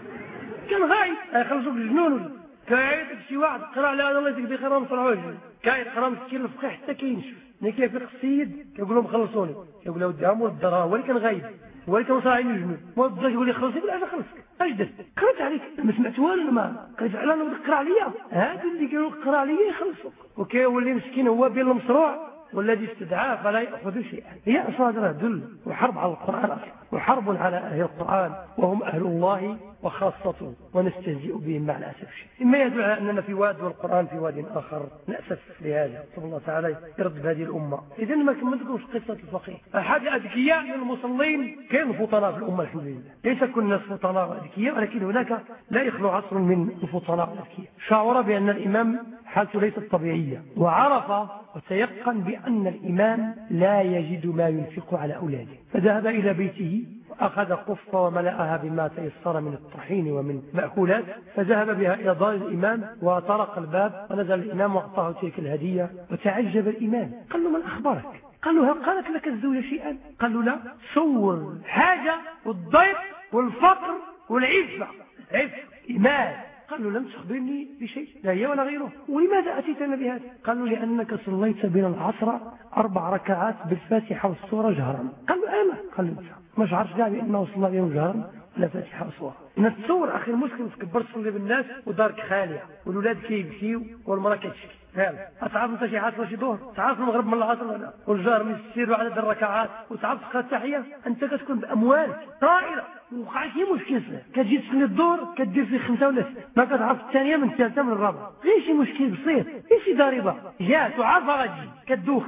كان غايب يخلصوك الجنون ولا كايدك شي واحد قرأ على الله يديك بخير مصرع وجهه كايقرا مسكين الفقيه حتى كينشف ملي كيفيق السيد كيقول لهم خلصوني. كيقول له ودي عمو الدرا هو اللي كان غايب. هو اللي كان صاعين الجنون موظف يقول لي خلصي يقول أنا خلصك. أش درت؟ قرأت عليك. ما سمعت والو ما؟ قريت على أنا قرأ عليا. هادو اللي قالوا قرأ عليا يخلصوك وكيولي مسكين هو بين المصروع والذي استدعاه فلا يأخذ شيئا. هي أصادر ذل وحرب على القرآن أصلا وحرب على أهل القرآن وهم أهل الله وخاصته ونستهزئ بهم مع الأسف شيء مما يدل على أننا في واد والقرآن في واد آخر. نأسف لهذا صلى الله تعالى يرد بهذه الأمة. إذا ما كملتكمش قصة الفقيه. أحد الأذكياء من المصلين كان فطناء في الأمة الحمد لله. ليس كل الناس فطناء وأذكياء ولكن هناك لا يخلو عصر من الفطناء والأذكياء. شعر بأن الإمام حالته ليست طبيعية. وعرف وتيقن بأن الإمام لا يجد ما ينفق على أولاده. فذهب إلى بيته وأخذ قفة وملأها بما تيسر من الطحين ومن مأكولات. فذهب بها إلى دار الإمام وطرق الباب ونزل الإمام وأعطاه تلك الهدية وتعجب الإمام. قال له من أخبرك؟ قال له هل قالت لك الزوجة شيئا؟ قال له لا. صور حاجة والضيق والفقر والعفة عفة إيمان. قال له لم تخبرني بشيء لا هي ولا غيره. ولماذا أتيتنا بهذا؟ قال له لأنك صليت بنا العصر أربع ركعات بالفاتحة والسورة جهرا. قال له أنا قال له مش عارف كاع بأنه صلى بهم جهرا لا فاتحة وسورة نتصور أخي المسلم تكبر تصلي بالناس ودارك خالية والولاد كيبكيو والمرأة كتشكي. هذا أتعرف أنت شي عصر شي ظهر؟ تعرف المغرب من العصر ولا والجار من السير وعدد الركعات وتعرف تقرا التحية أنت كتكون بأموال طائرة. وقع شي مشكل كتجي تصلي الظهر كدير في خمسة ولا ستة. ما كتعرف الثانية من الثالثة من الرابعة. غير شي مشكل بسيط. غير شي ضريبة. جات وعارفة غتجي كدوخ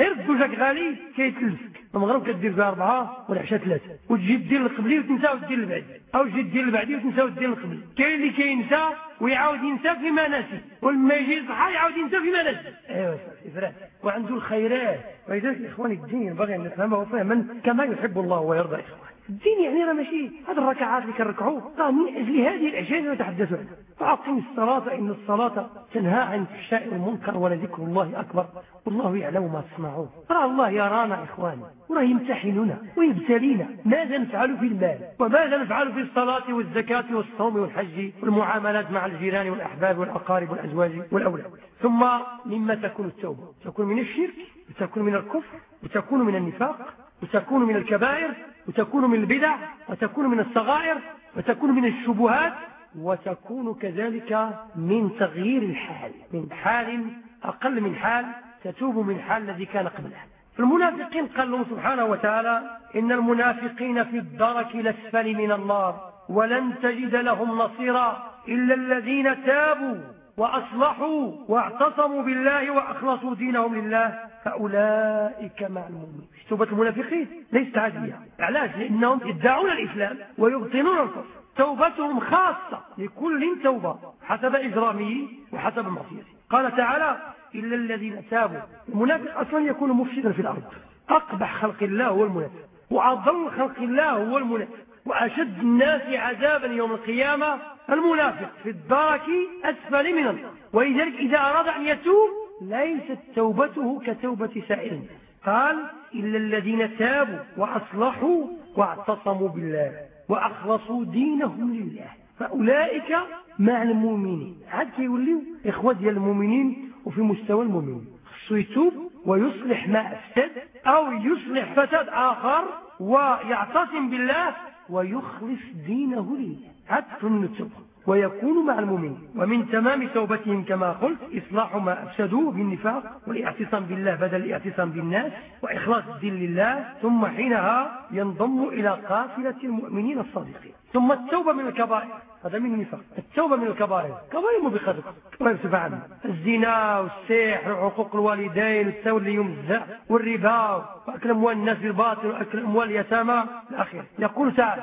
غير الدوجك غالي كيتلفك المغرب كدير فيها أربعة والعشاء ثلاثة. وتجي دير القبلي وتنسى وتدير البعدي. أو تجي دير البعدي وتنسى وتدير القبلي. كاين اللي كينسى ويعاود ينسى فيما نسي. ولما يجي يصحى يعاود ينسى فيما نسي. ايوا افراد وعنده الخيرات. ولذلك إخواني الدين ينبغي أن نفهمه فهما كما يحب الله ويرضى اخواني الدين يعني راه ماشي هذه الركعات اللي كنركعوا راه من أجل هذه الاشياء اللي نتحدث عنها. فأقم الصلاة ان الصلاة تنهى عن الفحشاء والمنكر ولذكر الله أكبر والله يعلم ما تصنعون راه الله يرانا إخواني وراه يمتحننا ويبتلينا. ماذا نفعل في المال؟ وماذا نفعل في الصلاة والزكاة والصوم والحج والمعاملات مع الجيران والأحباب والأقارب والأزواج والأولاد؟ ثم مما تكون التوبة. تكون من الشرك وتكون من الكفر وتكون من النفاق وتكون من الكبائر وتكون من البدع وتكون من الصغائر وتكون من الشبهات وتكون كذلك من تغيير الحال من حال أقل من حال تتوب من حال الذي كان قبله المنافقين قال لهم سبحانه وتعالى إن المنافقين في الدرك الأسفل من النار ولن تجد لهم نصيرا إلا الذين تابوا وأصلحوا واعتصموا بالله وأخلصوا دينهم لله فأولئك مع المؤمنين. توبة المنافقين ليست عادية. علاش؟ لأنهم يدعون الإسلام ويبطنون الكفر. توبتهم خاصة لكل توبة حسب إجرامه وحسب معصيته. قال تعالى إلا الذين تابوا. المنافق أصلا يكون مفسدا في الأرض. أقبح خلق الله هو المنافق. وأضل خلق الله هو المنافق. وأشد الناس عذابا يوم القيامة. المنافق في الدرك أسفل من النار. ولذلك إذا أراد أن يتوب ليست توبته كتوبة سائر قال إلا الذين تابوا وأصلحوا واعتصموا بالله. وأخلصوا دينهم لله. فأولئك مع المؤمنين. عاد كيوليو إخوة ديال المؤمنين وفي مستوى المؤمنين. خصو يتوب ويصلح ما أفسد أو يصلح فساد آخر ويعتصم بالله ويخلص دينه لله. عاد التوبة ويكون مع المؤمنين. ومن تمام توبتهم كما قلت إصلاح ما أفسدوه بالنفاق والاعتصام بالله بدل الاعتصام بالناس وإخلاص الدين لله ثم حينها ينضم إلى قافلة المؤمنين الصادقين. ثم التوبة من الكبائر. هذا من النفاق. التوبة من الكبائر. كبائر بقدر كبائر عامة الزنا والسحر وعقوق الوالدين والتولي الزع والربا وأكل أموال الناس بالباطل وأكل أموال اليتامى. الأخير يقول تعالى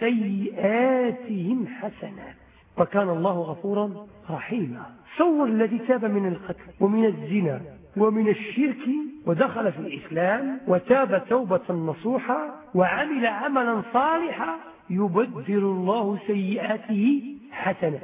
سيئاتهم حسنات. وكان الله غفورا رحيما. صور الذي تاب من القتل ومن الزنا ومن الشرك ودخل في الإسلام وتاب توبة نصوحا وعمل عملا صالحا يبدل الله سيئاته حسنة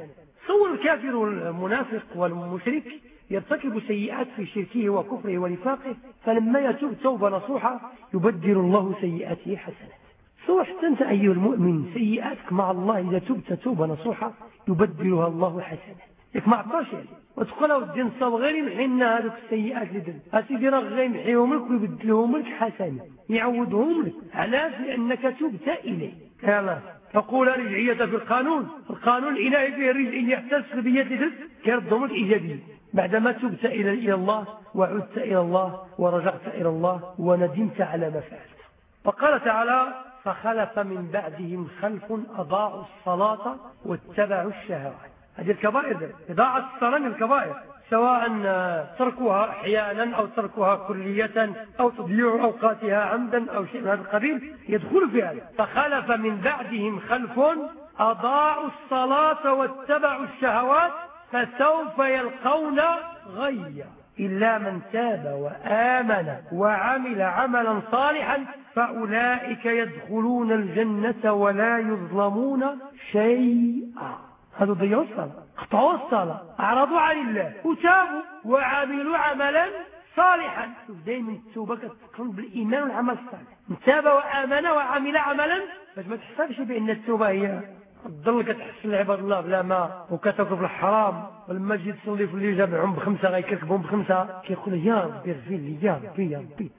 صور الكافر والمنافق والمشرك يرتكب سيئات في شركه وكفره ونفاقه فلما يتوب توبة نصوحة يبدل الله سيئاته حسنات. صور أنت أيها المؤمن سيئاتك مع الله إذا تبت توبة نصوحة يبدلها الله حسنات لك ما عطاش يعني. وتقول له الدين صاب غير يمحينا هذوك السيئات اللي درت أسيدي راه يمحيهم لك ويبدلهم لك حسنة. يعودهم لك. علاش؟ لأنك تبت إليه. يلا. فقول رجعية في القانون. القانون الإلهي فيه الرجع إن يحتاج سلبية ذلك كيردهم لك إيجابية بعدما تبت إلى الله وعدت إلى الله ورجعت إلى الله وندمت على ما فعلت. وقال تعالى فخلف من بعدهم خلف أضاعوا الصلاة واتبعوا الشهوات هذه الكبائر إضاعة الصلاة من الكبائر سواء تركها أحيانا أو تركها كلية أو تضييع أوقاتها عمدا أو شيء من هذا القبيل يدخل في هذا. فخلف من بعدهم خلف أضاعوا الصلاة واتبعوا الشهوات فسوف يلقون غيا. إلا من تاب وآمن وعمل عملا صالحا فأولئك يدخلون الجنة ولا يظلمون شيئا. هذا ضيعوا الصلاة قطعوا الصلاة أعرضوا عن الله. وتابوا وعملوا عملا صالحا. دائما التوبة كتقرن بالإيمان والعمل الصالح. تاب وآمن وعمل عملا باش ما تحسبش بأن التوبة هي تضل كتحسن عباد الله بلا ما وكتأكل في الحرام. ولما تجي تصلي في الليل جامعهم بخمسة غيكركبهم بخمسة. كيقول يا ربي اغفر لي يا ربي يا ربي.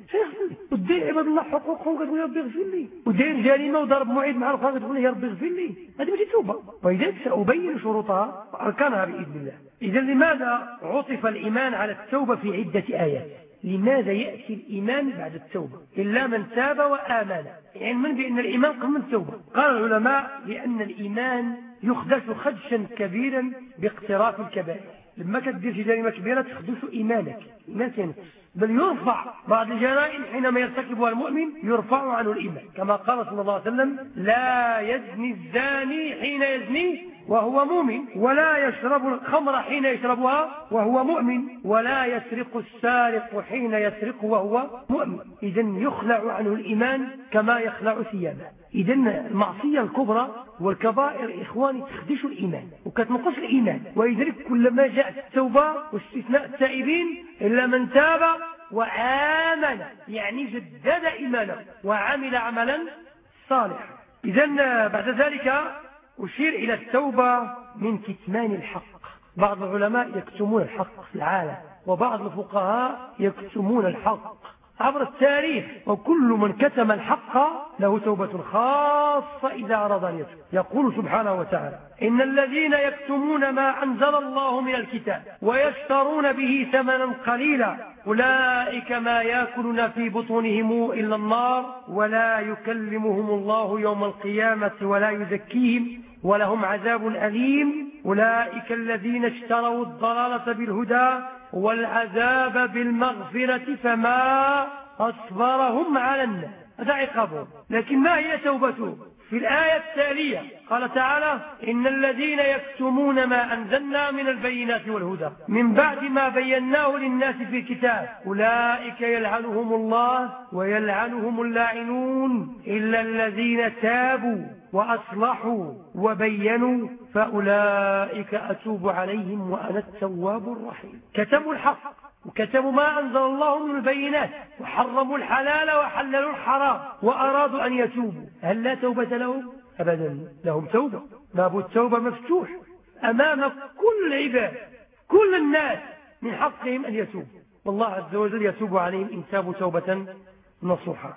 ودير عباد الله حقوقهم كتقول يا ربي اغفر لي. ودير جريمة وضرب معيد مع الاخرى كتقول يا ربي اغفر لي. هذه ماشي توبة. وإذا سأبين شروطها واركانها بإذن الله. إذا لماذا عطف الإيمان على التوبة في عدة آيات؟ لماذا يأتي الإيمان بعد التوبة؟ إلا من تاب وآمن. علما يعني بأن الإيمان قبل التوبة. قال العلماء لأن الإيمان يخدش خدشا كبيرا باقتراف الكبائر. لما كدير شي جريمة كبيرة تخدش إيمانك. ايمانك ينقص بل يرفع بعض الجرائم حينما يرتكبها المؤمن يرفع عنه الإيمان. كما قال صلى الله عليه وسلم لا يزني الزاني حين يزني وهو مؤمن ولا يشرب الخمر حين يشربها وهو مؤمن ولا يسرق السارق حين يسرق وهو مؤمن. إذا يخلع عنه الإيمان كما يخلع ثيابه. إذا المعصية الكبرى والكبائر إخواني تخدش الإيمان وكتنقص الإيمان ولذلك كلما جاءت التوبة واستثناء التائبين إلا من تاب وآمن يعني جدد إيمانه وعمل عملا صالحا. إذا بعد ذلك أشير إلى التوبة من كتمان الحق. بعض العلماء يكتمون الحق في العالم وبعض الفقهاء يكتمون الحق. عبر التاريخ. وكل من كتم الحق له توبة خاصة إذا أراد أن يتوب. يقول سبحانه وتعالى إن الذين يكتمون ما أنزل الله من الكتاب ويشترون به ثمنا قليلا أولئك ما يأكلون في بطونهم إلا النار ولا يكلمهم الله يوم القيامة ولا يزكيهم ولهم عذاب أليم. أولئك الذين اشتروا الضلالة بالهدى والعذاب بالمغفرة فما أصبرهم على النار. هذا عقابهم لكن ما هي توبتهم في الآية التالية قال تعالى إن الذين يكتمون ما أنزلنا من البينات والهدى من بعد ما بيناه للناس في الكتاب أولئك يلعنهم الله ويلعنهم اللاعنون إلا الذين تابوا. وأصلحوا وبينوا فأولئك أتوب عليهم وأنا التواب الرحيم. كتبوا الحق وكتبوا ما أنزل الله من البينات وحرموا الحلال وحللوا الحرام وأرادوا أن يتوبوا. هل لا توبة لهم؟ أبدا لهم توبة. باب التوبة مفتوح أمام كل عباد كل الناس من حقهم أن يتوبوا. والله عز وجل يتوب عليهم إن تابوا توبة نصوحا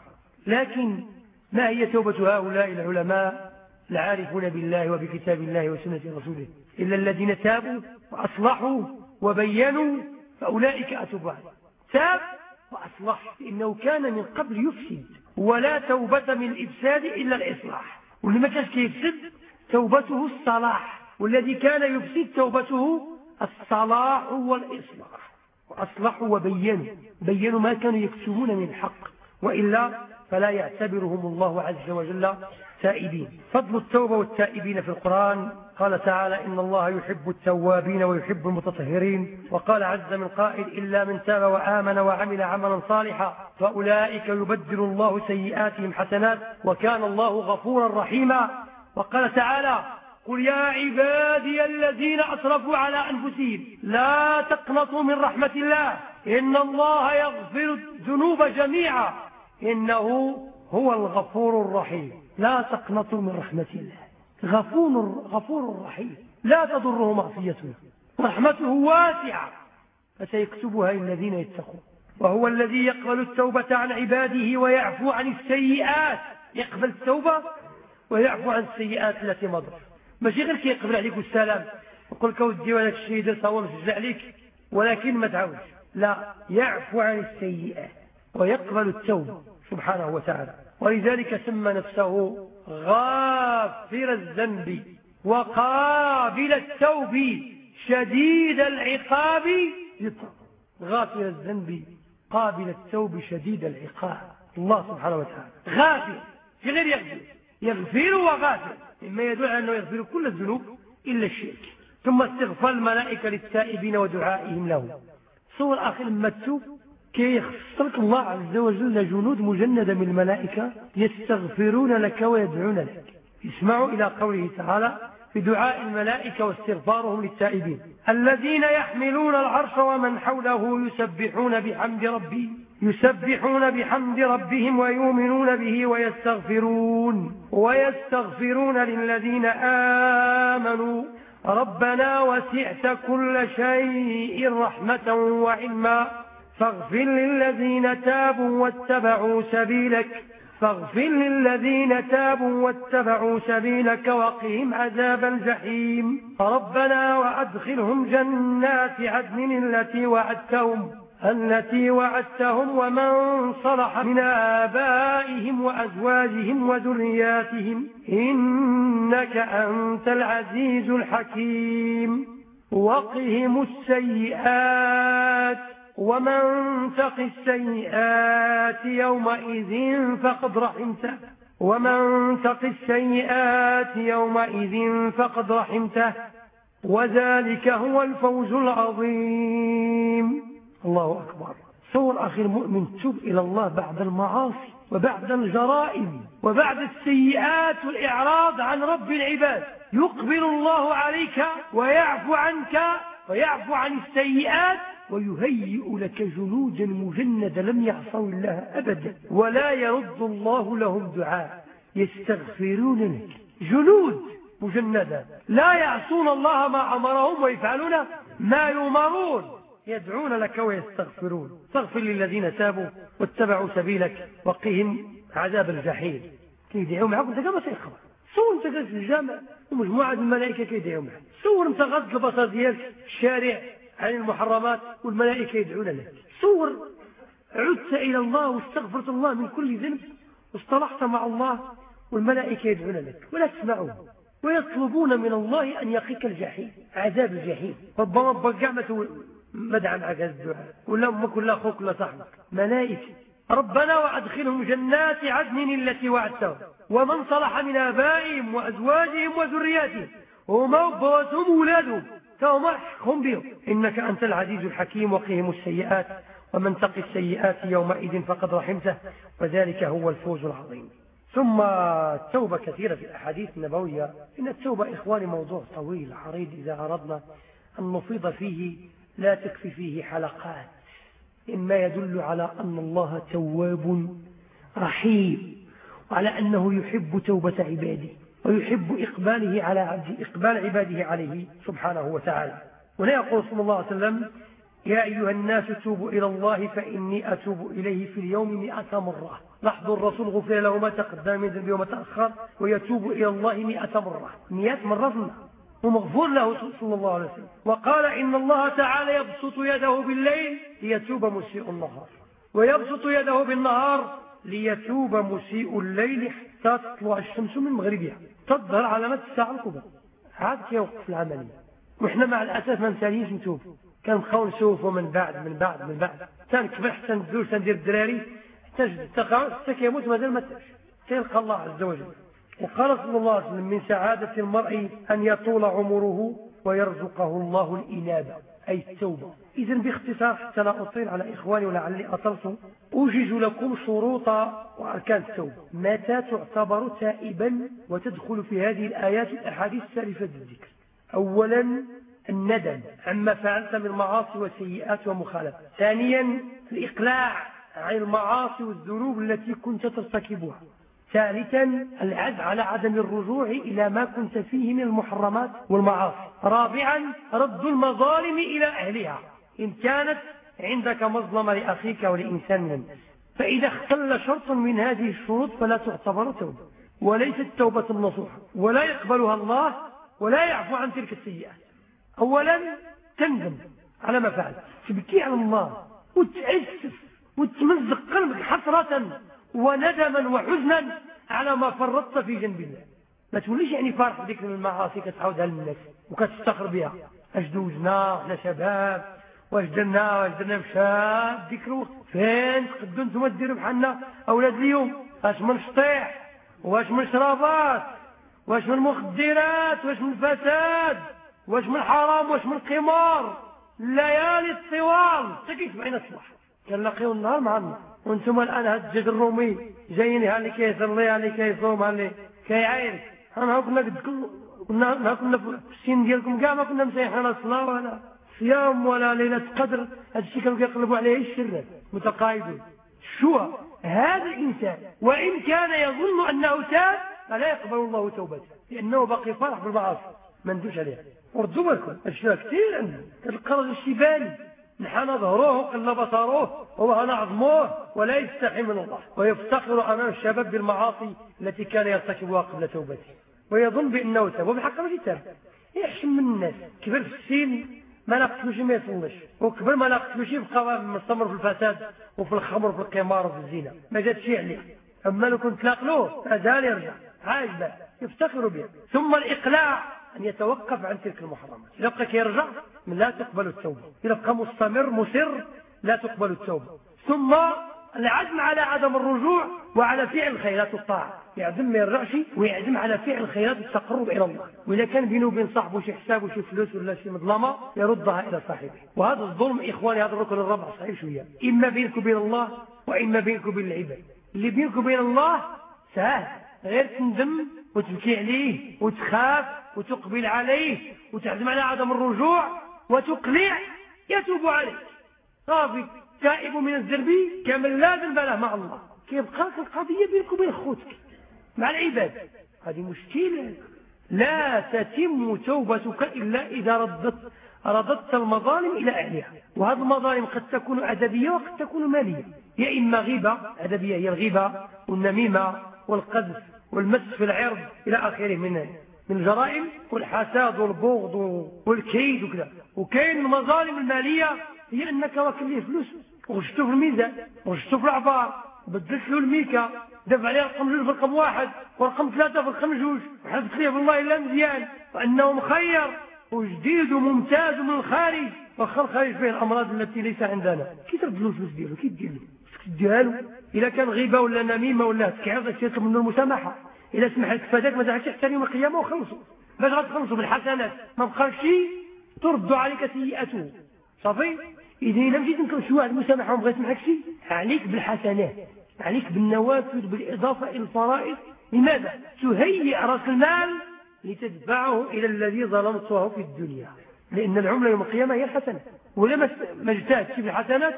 لكن ما هي توبة هؤلاء العلماء؟ العارفون بالله وبكتاب الله وسنة رسوله إلا الذين تابوا وأصلحوا وبينوا فأولئك أتوب عليهم. تاب وأصلح إنه كان من قبل يفسد ولا توبة من الإفساد إلا الإصلاح. واللي ما كانش يفسد؟ توبته الصلاح. والذي كان يفسد توبته الصلاح والإصلاح. وأصلحوا وبينوا. بينوا ما كانوا يكتبون من الحق وإلا فلا يعتبرهم الله عز وجل تائبين فضل التوبة والتائبين في القرآن قال تعالى إن الله يحب التوابين ويحب المتطهرين. وقال عز من قائل إلا من تاب وآمن وعمل عملا صالحا فأولئك يبدل الله سيئاتهم حسنات وكان الله غفورا رحيما. وقال تعالى قل يا عبادي الذين أسرفوا على أنفسهم لا تقنطوا من رحمة الله إن الله يغفر الذنوب جميعا إنه هو الغفور الرحيم. لا تقنطوا من رحمة الله. غفور, غفور رحيم. لا تضره معصيته رحمته واسعة. فسيكتبها الذين يتقون. وهو الذي يقبل التوبة عن عباده ويعفو عن السيئات. يقبل التوبة ويعفو عن السيئات التي مضت. ماشي غير كيقبل عليك السلام يقول لك ودي ولك الشيء درت هو مسجل عليك ولكن ما تعودش لا يعفو عن السيئات ويقبل التوبة سبحانه وتعالى. ولذلك سمى نفسه غافر الذنب وقابل التوب شديد العقاب. غافر الذنب قابل التوب شديد العقاب. الله سبحانه وتعالى غافر في غير يغفر. يغفر وغافر. مما يدل على أنه يغفر كل الذنوب إلا الشرك. ثم استغفار الملائكة للتائبين ودعائهم له. صور آخر لما تتوب كي يخصرك الله عز وجل جنود مجندة من الملائكة يستغفرون لك ويدعون لك. اسمعوا إلى قوله تعالى في دعاء الملائكة واستغفارهم للتائبين. الذين يحملون العرش ومن حوله يسبحون بحمد ربي يسبحون بحمد ربهم ويؤمنون به ويستغفرون ويستغفرون للذين آمنوا. ربنا وسعت كل شيء رحمة وعلما. فاغفر للذين تابوا واتبعوا سبيلك فاغفر للذين تابوا واتبعوا سبيلك وقهم عذاب الجحيم. ربنا وأدخلهم جنات عدن التي وعدتهم التي وعدتهم ومن صلح من آبائهم وأزواجهم وذرياتهم إنك أنت العزيز الحكيم. وقهم السيئات. ومن تق السيئات يومئذ فقد رحمته. ومن تق السيئات يومئذ فقد رحمته. وذلك هو الفوز العظيم. الله أكبر. صور أخي المؤمن تب إلى الله بعد المعاصي وبعد الجرائم وبعد السيئات والإعراض عن رب العباد. يقبل الله عليك ويعفو عنك ويعفو عن السيئات ويهيئ لك جنودا مجندة لم يعصوا الله أبدا. ولا يرد الله لهم دعاء. يستغفرون لك. جنود مجندة. لا يعصون الله ما أمرهم ويفعلون ما يؤمرون يدعون لك ويستغفرون. استغفر للذين تابوا واتبعوا سبيلك وقهم عذاب الجحيم. كيدعوا معك انت كما سيخبر صور انت جالس في الجامع. ومجموعة الملائكة كيدعوا معك. صور انت غض البصر ديالك. الشارع عن المحرمات والملائكة يدعون لك. صور عدت إلى الله واستغفرت الله من كل ذنب واصطلحت مع الله والملائكة يدعون لك. ولا تسمعون ويطلبون من الله أن يقيك الجحيم عذاب الجحيم. ربما بقع مدعى معك هذا الدعاء. ولا أمك ولا أخوك ولا صاحبك. ملائكة. ربنا وأدخلهم جنات عدن التي وعدتهم. ومن صلح من آبائهم وأزواجهم وذرياتهم. وما بواتهم أولادهم احكم بهم إنك أنت العزيز الحكيم وقهم السيئات ومن تقي السيئات يومئذ فقد رحمته وذلك هو الفوز العظيم. ثم التوبة كثيرة في الأحاديث النبوية. إن التوبة إخواني موضوع طويل عريض إذا أردنا أن نفيض فيه لا تكفي فيه حلقات. إما يدل على أن الله تواب رحيم وعلى أنه يحب توبة عباده. ويحب إقباله على عبده إقبال عباده عليه سبحانه وتعالى. ولا يقول صلى الله عليه وسلم يا أيها الناس توبوا إلى الله فإني أتوب إليه في اليوم مئة مرة. لاحظوا الرسول غفر له ما تقدم من ذنبه وما تأخر ويتوب إلى الله مئة مرة. مئة مرة ومغفور له صلى الله عليه وسلم. وقال إن الله تعالى يبسط يده بالليل ليتوب مسيء النهار ويبسط يده بالنهار ليتوب مسيء الليل تطلع الشمس من مغربها تظهر علامات الساعة الكبرى. عاد كيوقف العملية. وإحنا مع الأسف ما نساليش نتوب. كنبقاو نشوفوا من بعد من بعد من بعد. تنكبر حتى ندوش تندير الدراري. حتى حتى كيموت مازال ما تلقى الله عز وجل. وقال صلى الله عليه وسلم من سعادة المرء أن يطول عمره ويرزقه الله الإنابة. أي التوبة إذا باختصار حتى لا أطيل على إخواني ولعلي أطلت أوجز لكم شروط وأركان التوبة متى تعتبر تائبا وتدخل في هذه الآيات الأحاديث السالفة الذكر أولا الندم. عما فعلت من معاصي وسيئات ومخالفات. ثانيا الإقلاع عن المعاصي والذنوب التي كنت ترتكبها. ثالثا العزم على عدم الرجوع إلى ما كنت فيه من المحرمات والمعاصي. رابعا رد المظالم إلى أهلها. إن كانت عندك مظلمة لأخيك ولإنسان من فإذا اختل شرط من هذه الشروط فلا تعتبر توبة. وليست توبة النصوح. ولا يقبلها الله ولا يعفو عن تلك السيئات. أولا تندم على ما فعلت. تبكي على الله. وتأسف وتمزق قلبك حسرة. وندما وحزنا على ما فرطت في جنب الله. ما توليش يعني فارح بذكر من المعاصي كتعاودها للناس وكتستخر بها. اش دوزنا؟ إحنا شباب؟ واش درنا؟ واش درنا مشاب ذكروا فين تقدوا أنتم ديروا بحالنا أولاد اليوم؟ اش من شطيح واش من شرابات واش من مخدرات واش من فساد واش من حرام واش من قمار الليالي الطوال. تكيف معنا الصباح. كنلاقيو النهار مع النهار وأنتم الآن هاد الدجاج الرومي جايين ها اللي كيصلي ها اللي كيصوم ها اللي كيعاير أنا كنا كنا كنا في السن ديالكم كاع ما كنا مسيحين لا صلاة ولا صيام ولا ليلة قدر. هذا الشيء كانوا كيقلبوا عليه الشر متقاعدون. شو؟ هذا الإنسان. وإن كان يظن أنه تاب فلا يقبل الله توبته لأنه باقي فرح بالمعاصي. ما ندوش عليها. وردوا بالكم أشياء كثير عندنا. القرض الشيباني نحن ظهروه قل بصروه ووهن عظموه ولا يستحي من الله. ويفتقر أمام الشباب بالمعاصي التي كان يرتكبها قبل توبته. ويظن بأنه تاب وبالحق ما تاب. يحشم من الناس. كبر في السن ما ناقصلوش ما يصلش. وكبر ما ناقصلوش يبقى مستمر في الفساد وفي الخمر وفي القمار وفي الزنا. ما جاتش عليه. أما لو كنت لاقلوه مازال يرجع. عاجبه يفتخر به ثم الإقلاع أن يتوقف عن تلك المحرمات. يبقى كيرجع لا تقبل التوبة. يبقى مستمر مسر لا تقبل التوبة. ثم العزم على عدم الرجوع وعلى فعل الخيرات والطاعة يعزم ما يرجعش ويعزم على فعل الخيرات والتقرب إلى الله. وإذا كان بينه وبين صاحبه شي حساب وشي فلوس ولا شي مظلمة يردها إلى صاحبه. وهذا الظلم إخواني هذا الركن الرابع صحيح شوية. إما بينك وبين الله وإما بينك وبين العباد. اللي بينك وبين الله سهل. غير تندم وتبكي عليه وتخاف وتقبل عليه وتعزم على عدم الرجوع وتقلع يتوب عليك. صافي تائب من الذنب كمن لا ذنب له مع الله. كيبقى القضية بينك وبين خوتك؟ مع العباد. هذه مشكلة. لا تتم توبتك إلا إذا ردت رددت المظالم إلى أهلها. وهذه المظالم قد تكون أدبية وقد تكون مالية. يا إما غيبة أدبية هي الغيبة والنميمة والقذف والمس في العرض إلى آخره من من الجرائم والحساد والبغض والكيد وكذا. وكاين المظالم المالية هي أنك واكل ليه فلوس وغشتو في الميزان وغشتو في العبار وبدلت له الميكا دفع عليه رقم جوج في رقم واحد ورقم ثلاثة في رقم جوج وحذفت ليه بالله إلا مزيان. وأنه مخير وجديد وممتاز من الخارج واخا الخارج فيه الأمراض التي ليس عندنا. كي ترد له الفلوس ديالو؟ كي دير له؟ إذا كان غيبة ولا نميمة ولا تكعب تطلب منه المسامحة. إذا سمح لك فداك ما تعرفش يوم القيامة وخلصوا. باش غتخلصوا بالحسنات. ما بقاش ترد عليك سيئته صافي؟ إذا إذا مشيت نكون شي واحد المسامحة وما بغيت يسمحك شيء عليك بالحسنات. عليك بالنوافل بالإضافة إلى الفرائض. لماذا؟ تهيئ رأس المال لتدفعه إلى الذي ظلمته في الدنيا. لأن العملة يوم القيامة هي الحسنة. ولما ما اجتهدتش في الحسنات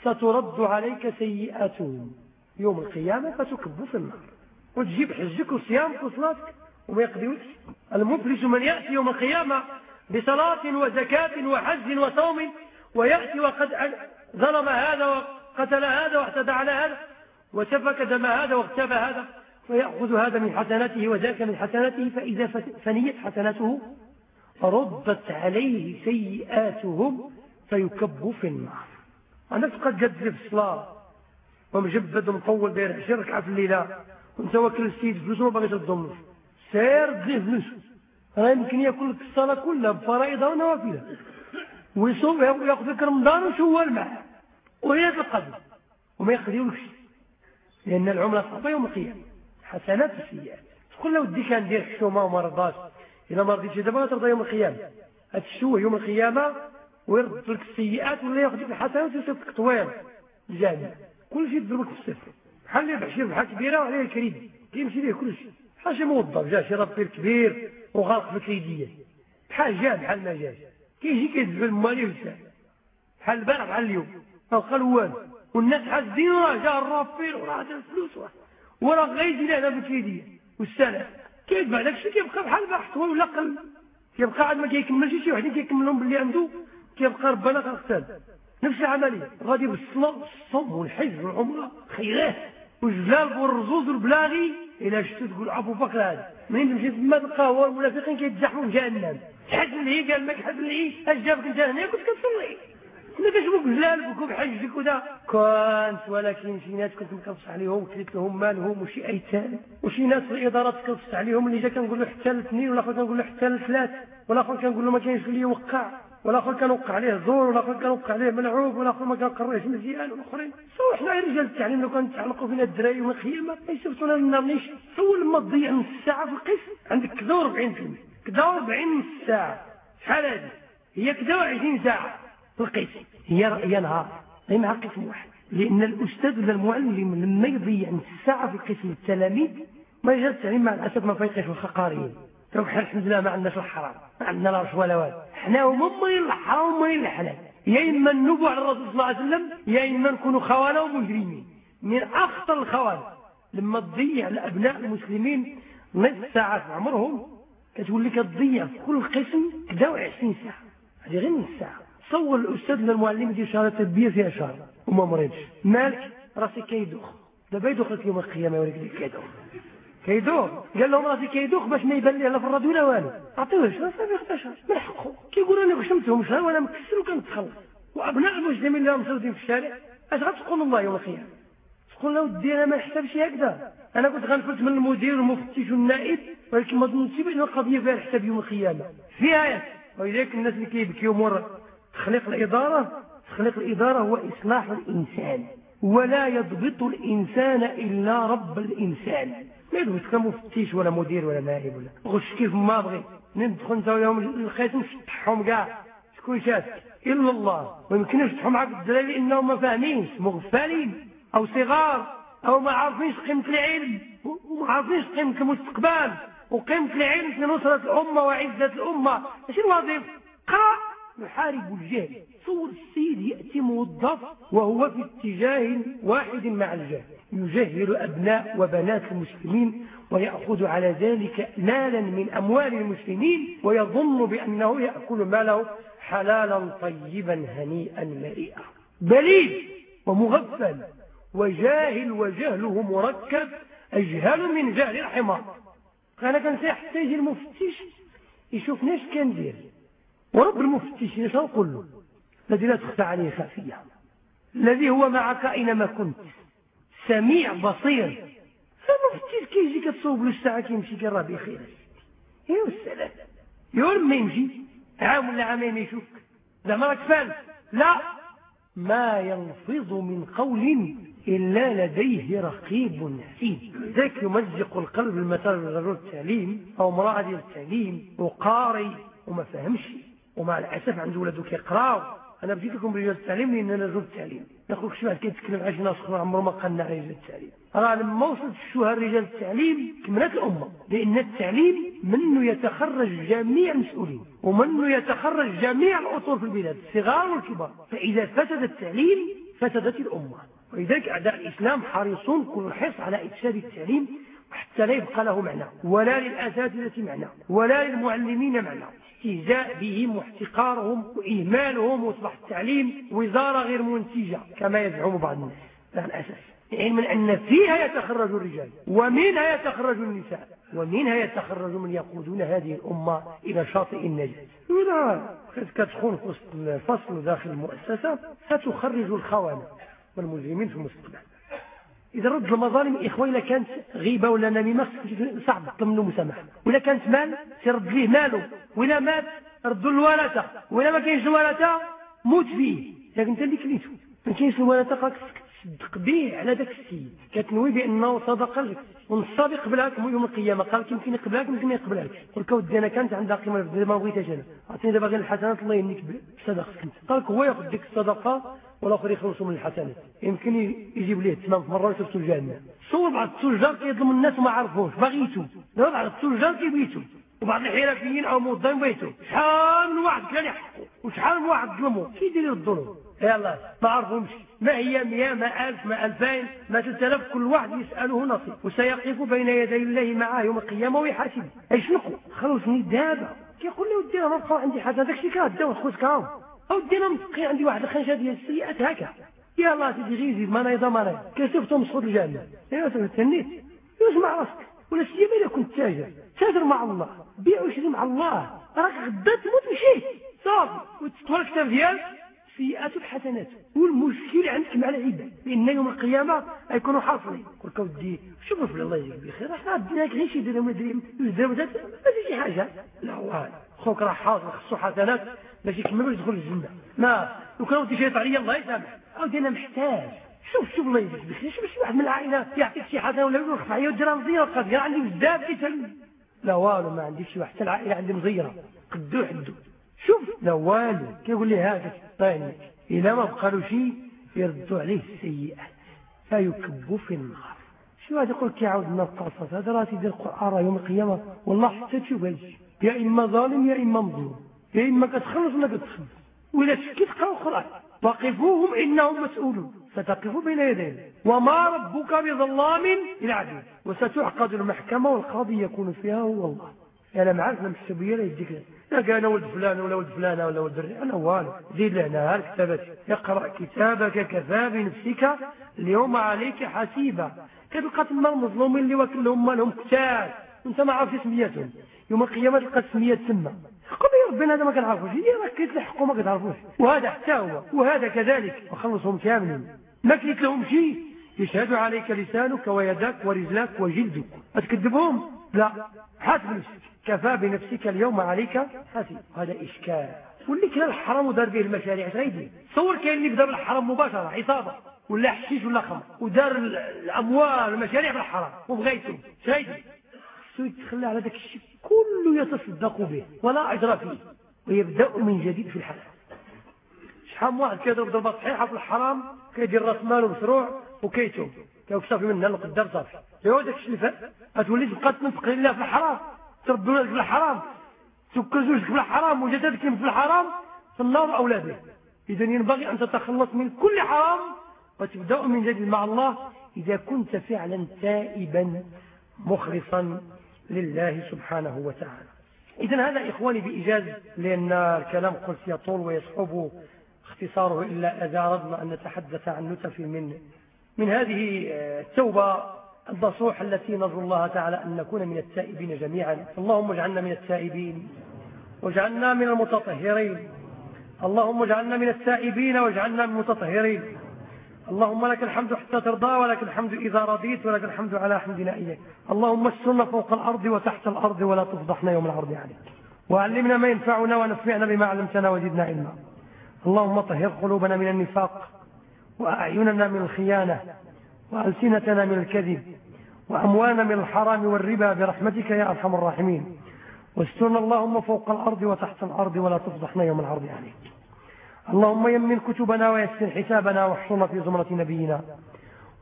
سترد عليك سيئاتهم. يوم القيامة فتكب في النار. وتجيب حجك وصيامك وصلاتك وما يقضيوش المفلس من يأتي يوم القيامة بصلاة وزكاة وحج وصوم ويأتي وقد ظلم هذا وقتل هذا واعتدى على هذا وسفك دم هذا واغتاب هذا فيأخذ هذا من حسناته وذاك من حسناته فإذا فنيت حسناته ردت عليه سيئاتهم فيكب في النار. أنا فقد جد في الصلاة. ومجبد ومطول داير عشر ركعة في الليلة. وانت واكل السيد فلوس وما باغيش تضمش سير تزيد فلوس راه يمكن يأكل لك الصلاة كلها بفرائضها ونوافلها ويصوم ويأخذ لك رمضان وشوال معه وليلة القدر وما يقضيولكش لأن العملة صعبة يوم القيامة. حسنات وسيئات تقول له ودي كان دير حشومة وما رضاش إذا ما رضيتش دابا ترضى يوم القيامة. هتشوه يوم القيامة ويرد لك السيئات ولا يأخذ لك الحسنات ويسيبك طويل الجامع كل شيء يضربك في الصفر بحال اللي بحشير بحال كبيرة وعليه الكريدي كيمشي ليه كل شيء بحال شي موظف جا شي ربير كبير وغارق في الكريدية. بحال جا بحال ما جاش. كيجي كيدفع المالي ويسال بحال البارح بحال اليوم. بقى والو والناس حاسدين وراه جا الرابير وراه هذا الفلوس وراه. غيجي لهنا في الكريدية. والسلام كيدفع داك الشيء كيبقى بحال البحث هو ولا قل. كيبقى عاد ما كيكملش شي واحد كيكملهم باللي عنده. كيبقى ربنا غيغتال نفس العملية. غادي بالصلاة والصوم والحج والعمرة. خيرات والجلال والرزوز والبلاغي إلا شفتو تقول أبو بكر هذا. منين تمشي تما تلقى هو المنافقين كيتزحموا في جهنم تحس لي قال لك حد لي أش جابك انت هنا كنت كتصلي. كنا كنشوفوك بجلالك وبحجك ودا كنت ولكن شي ناس كنت مكرفس عليهم وكلت لهم مالهم وشي أيتام. وشي ناس في الإدارات كرفس عليهم اللي جا كنقول له حتى الاثنين والاخر كنقول له حتى الثلاث والاخر كنقول له ما كاينش اللي يوقع. والاخر كان وقع عليه زور والاخر كان وقع عليه ملعوب والاخر ما كان قريش مزيان والاخرين سوا حنا رجال التعليم لو كان تعلقوا فينا الدراري يوم القيامة. ما يشوفونا النار نيش سوا لما تضيع نص ساعه في القسم عندك كذا 40 كذا 40 نص ساعه شحال هذه؟ هي كذا 20 ساعة في القسم. هي هي نهار. هي مع قسم واحد. لأن الأستاذ ولا المعلم لما يضيع نص ساعه في قسم التلاميذ ما يجي التعليم مع الأسف ما فيقش الخقاريين. توك الحمد لله ما عندناش الحرام ما عندنا لا رشوه لا والو حنا هما من الحرام ومن الحلال؟ يا إما ننوبوا على الرسول صلى الله عليه وسلم يا إما نكونوا خوانا ومجرمين. من أخطر الخوان لما تضيع الأبناء المسلمين نصف ساعة في عمرهم كتولي كتضيع في كل قسم كدا 20 ساعة. هذه غير نص ساعة. تصور الأستاذ ولا المعلم ديال شهادة التربية فيها شهر وما مريضش مالك راسي كيدوخ. دابا يدوخ لك يوم القيامة يوريك كيدوخ. كيدوخ. قال لهم راسي كيدوخ باش ما يبان لي لا في الراديو لا والو. عطيوه شهر صافي خدا شهر من حقه كيقولوا أنا شهر وأنا مكسر وكنتخلص وأبناء المسلمين اللي مشردين في الشارع أش غتقول الله يوم القيامة؟ تقول له ودي أنا ما نحسبش هكذا. أنا كنت غنفلت من المدير والمفتش والنائب ولكن ما ظنيتش بأن القضية فيها الحساب يوم القيامة. فيها آية. ولذلك الناس اللي كيبكيو مور تخليق الإدارة تخليق الإدارة هو إصلاح الإنسان. ولا يضبط الإنسان إلا رب الإنسان. ما يدوز كمفتيش ولا مدير ولا نائب ولا. غش كيف ما بغي. ندخل انت وياهم الخيط نفتحهم كاع. شكون شافك إلا الله. ما يمكنش تفتحوا معاك الدراري لانهم ما فاهمينش. مغفلين. أو صغار. أو ما عارفينش قيمة العلم. وما عارفينش قيمة المستقبل. وقيمة العلم في نصرة الأمة وعزة الأمة. ماشي الوظيفه قرا يحارب الجهل. صور السيد يأتي موظف وهو في اتجاه واحد مع الجهل. يجهل أبناء وبنات المسلمين ويأخذ على ذلك مالا من أموال المسلمين ويظن بأنه يأكل ماله حلالا طيبا هنيئا مريئا. بليد ومغفل وجاهل وجهله مركب أجهل من جهل الحمار. أنا كان يجي المفتش يشوف ناش كان دير. ورب المفتش إيش نقول له الذي لا تخفى عليه خافية. الذي هو معك أينما كنت سميع بصير. فمفتش كيجي كتصوب له الساعة كيمشي كي راه بخير يا السلام يوم ما يمشي؟ عام ولا عامين يشوفك زعما راك فاهم؟ لا. ما يلفظ من قول إلا لديه رقيب عتيد ذاك يمزق القلب المثال رجل التعليم أو امرأة التعليم وقاري وما فهمش. ومع الاسف عنده ولادو كيقراو أنا بديت لكم برجال التعليم لأن أنا رجل التعليم. ناخذ شي واحد كيتكلم على شي ناس أخرى عمره ما قلنا على رجال التعليم. راه لما وصلت الشهر رجال التعليم كملت الأمة. لأن التعليم منه يتخرج جميع المسؤولين ومنه يتخرج جميع الاصول في البلاد الصغار والكبار. فإذا فسد التعليم فسدت الأمة. ولذلك أعداء الإسلام حريصون كل حرص على إفساد التعليم حتى لا يبقى له معنى ولا للأساتذة معنى ولا للمعلمين معنى. استهزاء بهم واحتقارهم وإهمالهم وأصبح التعليم وزارة غير منتجة كما يزعم بعض الناس. هذا الأساس علما أن فيها يتخرج الرجال ومنها يتخرج النساء ومنها يتخرج من يقودون هذه الأمة إلى شاطئ النجاة. ولا وسط الفصل داخل المؤسسة ستخرج الخونة والمجرمين في المستقبل. إذا رد المظالم إخوة إلا كانت غيبة ولا نميمة صعب منه مسامحة ولا كانت مال سيرد ليه ماله. ولا مات ردوا الورثة. ولا ما كاينش الورثة موت فيه. لكن أنت اللي كليته ما كاينش الورثة قالك تصدق به على ذاك السيد. كتنوي بأنه صدق لك. ونصاب يقبلها لك يوم القيامة. قال لك يمكن يقبلها لك يمكن يقبلها لك قلت ودي أنا كانت عندها قيمة ما بغيتهاش أنا. عطيني دابا غير الحسنات الله يهنيك بصدقتك قال لك هو ياخذ ديك الصدقة والآخر يخلصوا من الحسنات. يمكن يجيب ليه التمام في مره ويسلسل الجنة. صور بعض التجار كيظلموا الناس وما عرفوش باغيتو. بعض التجار كيبيتوا وبعض الحرفيين أو موظفين بيتوا شحال من واحد كان يحقوا وشحال من واحد ظلموا كيدير الظلم؟ يلا ما عرفهمش. ما هي مئة ما ألف ما ألفين ما تتلف كل واحد يسأله نصيب. وسيقف بين يدي الله معاه يوم القيامة ويحاسب. إيش نقول خلصني دابا. كيقول لي ودي أنا نبقى عندي حاجة. داكشي كهدا خوت كراو دي أنا متقي عندي واحد الخنشه ديال السيئات هكا. يلا سيدي غير يزيد ما نايضا ما نايضا كيصيفطو مسخوط الجنه ايوا تهنيت. يسمع راسك. ولا سيما اذا كنت تاجر. تاجر مع الله. بيع وشري مع الله. راك غدا تموت مشيت صافي. وتطوى الكتاب ديالك سيئات الحسنات. والمشكل عندك مع العباد. لأن يوم القيامة غيكونوا حاصلين. قول لك ودي شوف في الله يجزيك بخير إحنا عندنا غير شي درهم درهم درهم ما شي حاجة. لا والله. خوك راه حاصل خصو حسنات. باش يكمل ويدخل الجنة. ما لو كان شي عليا الله يسامح. عاودي أنا محتاج. شوف شوف الله يجزيك بخير. شوف شي واحد من العائلة يعطيك شي حاجة ولا يرفع عليا وديرها مزيره قد عندي بزاف كيتسلم لا والو ما عنديش شي واحد. حتى العائلة عندي مزيره قدو حدو. شوف لا والو. كيقول لي هاك طيب إذا ما بقى له شيء يردوا عليه السيئات. فيكب في النار. شو هذا يقول كيعاود لنا القصص هذا راه تيدير القرآن يوم القيامة. والله حتى تشوف هادشي يا إما ظالم يا إما مظلوم. يا اما كتخلص ولا كتخلص ولا تشكي تقرأ القرآن. وقفوهم إنهم مسؤولون. ستقف بين يديهم. وما ربك بظلام للعبيد وستعقد المحكمة والقاضي يكون فيها هو الله. أنا معاك محسوبيه لا يديك قال أنا ولد فلان ولا ولد فلانة ولا ولد أنا والو زيد لنا هالكتابات اقرأ كتابك كفى بنفسك. اليوم عليك حسيبا. كتلقى تما المظلومين اللي واكلهم مالهم كتاب أنت ما عارف سميتهم يوم القيامة تلقى السميات تما. قل يا ربنا هذا ما كنعرفوش. هي راه كيتلحقوا ما كتعرفوش وهذا حتى هو وهذا كذلك. وخلصهم كاملين. ما كليت لهم شيء يشهد عليك لسانك ويدك ورجلك وجلدك. أتكذبهم؟ لا. حاسب نفسك. كفى بنفسك اليوم عليك حاسب. هذا إشكال. واللي كلا الحرام ودار به المشاريع غيدي تصور كاين اللي بدا بالحرام مباشرة عصابة. ولا حشيش ولا خمر. ودار الأموال والمشاريع بالحرام. وبغيته شايدي خصو يتخلى على ذاك الشيء. كله يتصدق به ولا أجر فيه ويبدأ من جديد في الحلال شحال من واحد كيضرب ضربة صحيحة في الحرام كيدير رأس ماله مشروع وكيتوب. كيصافي منها القدام صافي. ايوا داك الشيء اللي غتولي تبقى تنفق لله في الحرام تربي ولادك في الحرام تسكر زوجك في الحرام وجدتك في الحرام في النار اولاده اذا ينبغي أن تتخلص من كل حرام وتبدأ من جديد مع الله إذا كنت فعلا تائبا مخلصا. لله سبحانه وتعالى. اذا هذا إخواني بايجاز لأن الكلام قلت يطول ويصعب اختصاره إلا إذا أردنا أن نتحدث عن نتف من من هذه التوبة النصوح التي نرجو الله تعالى أن نكون من التائبين جميعا. اللهم اجعلنا من التائبين واجعلنا من المتطهرين. اللهم اجعلنا من التائبين واجعلنا من المتطهرين. اللهم لك الحمد حتى ترضى ولك الحمد إذا رضيت ولك الحمد على حمدنا إياك. اللهم استرنا فوق الأرض وتحت الأرض ولا تفضحنا يوم العرض عليك. وعلمنا ما ينفعنا ونفعنا بما علمتنا وزدنا علما. اللهم طهر قلوبنا من النفاق وأعيننا من الخيانة وألسنتنا من الكذب وأموالنا من الحرام والربا برحمتك يا أرحم الراحمين. واسترنا اللهم فوق الأرض وتحت الأرض ولا تفضحنا يوم العرض عليك. اللهم يمن كتبنا ويسر حسابنا واحشرنا في زمرة نبينا.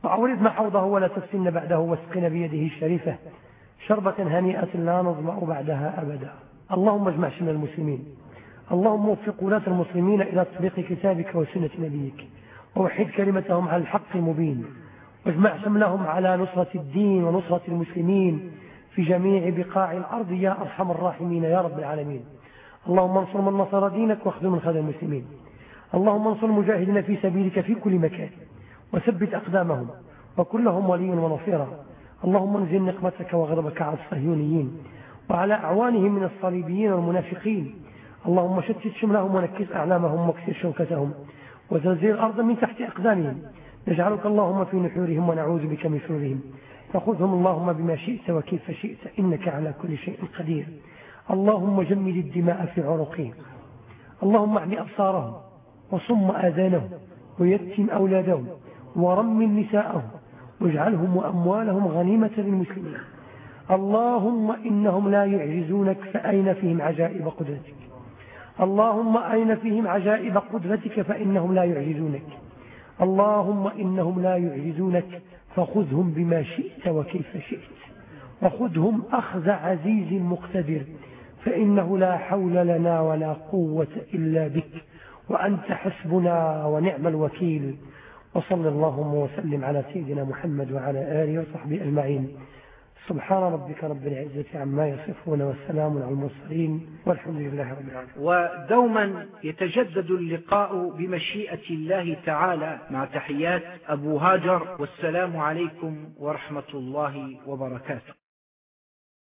وأوردنا حوضه ولا تفتن بعده واسقنا بيده الشريفة. شربة هنيئة لا نظمأ بعدها أبدا. اللهم اجمع شمل المسلمين. اللهم وفق ولاة المسلمين إلى تطبيق كتابك وسنة نبيك. ووحد كلمتهم على الحق المبين. واجمع شملهم على نصرة الدين ونصرة المسلمين في جميع بقاع الأرض يا أرحم الراحمين يا رب العالمين. اللهم انصر من نصر دينك واخذل من خذل المسلمين. اللهم انصر المجاهدين في سبيلك في كل مكان وثبت أقدامهم وكن لهم ولي ونصيرا. اللهم انزل نقمتك وغضبك على الصهيونيين وعلى أعوانهم من الصليبيين والمنافقين. اللهم شتت شملهم ونكس أعلامهم واكسر شوكتهم وزلزل الأرض من تحت أقدامهم. نجعلك اللهم في نحورهم ونعوذ بك من شرورهم. فخذهم اللهم بما شئت وكيف شئت إنك على كل شيء قدير. اللهم جمد الدماء في عروقهم. اللهم اعمي أبصارهم. وصم آذانهم ويتم أولادهم ورم نساءهم واجعلهم وأموالهم غنيمة للمسلمين. اللهم إنهم لا يعجزونك فأين فيهم عجائب قدرتك؟ اللهم أين فيهم عجائب قدرتك فإنهم لا يعجزونك؟ اللهم إنهم لا يعجزونك فخذهم بما شئت وكيف شئت. وخذهم أخذ عزيز مقتدر فإنه لا حول لنا ولا قوة إلا بك. وأنت حسبنا ونعم الوكيل. وصل اللهم وسلم على سيدنا محمد وعلى آله وصحبه أجمعين. سبحان ربك رب العزة عما يصفون والسلام على المرسلين والحمد لله رب العالمين. ودوما يتجدد اللقاء بمشيئة الله تعالى مع تحيات أبو هاجر. والسلام عليكم ورحمة الله وبركاته.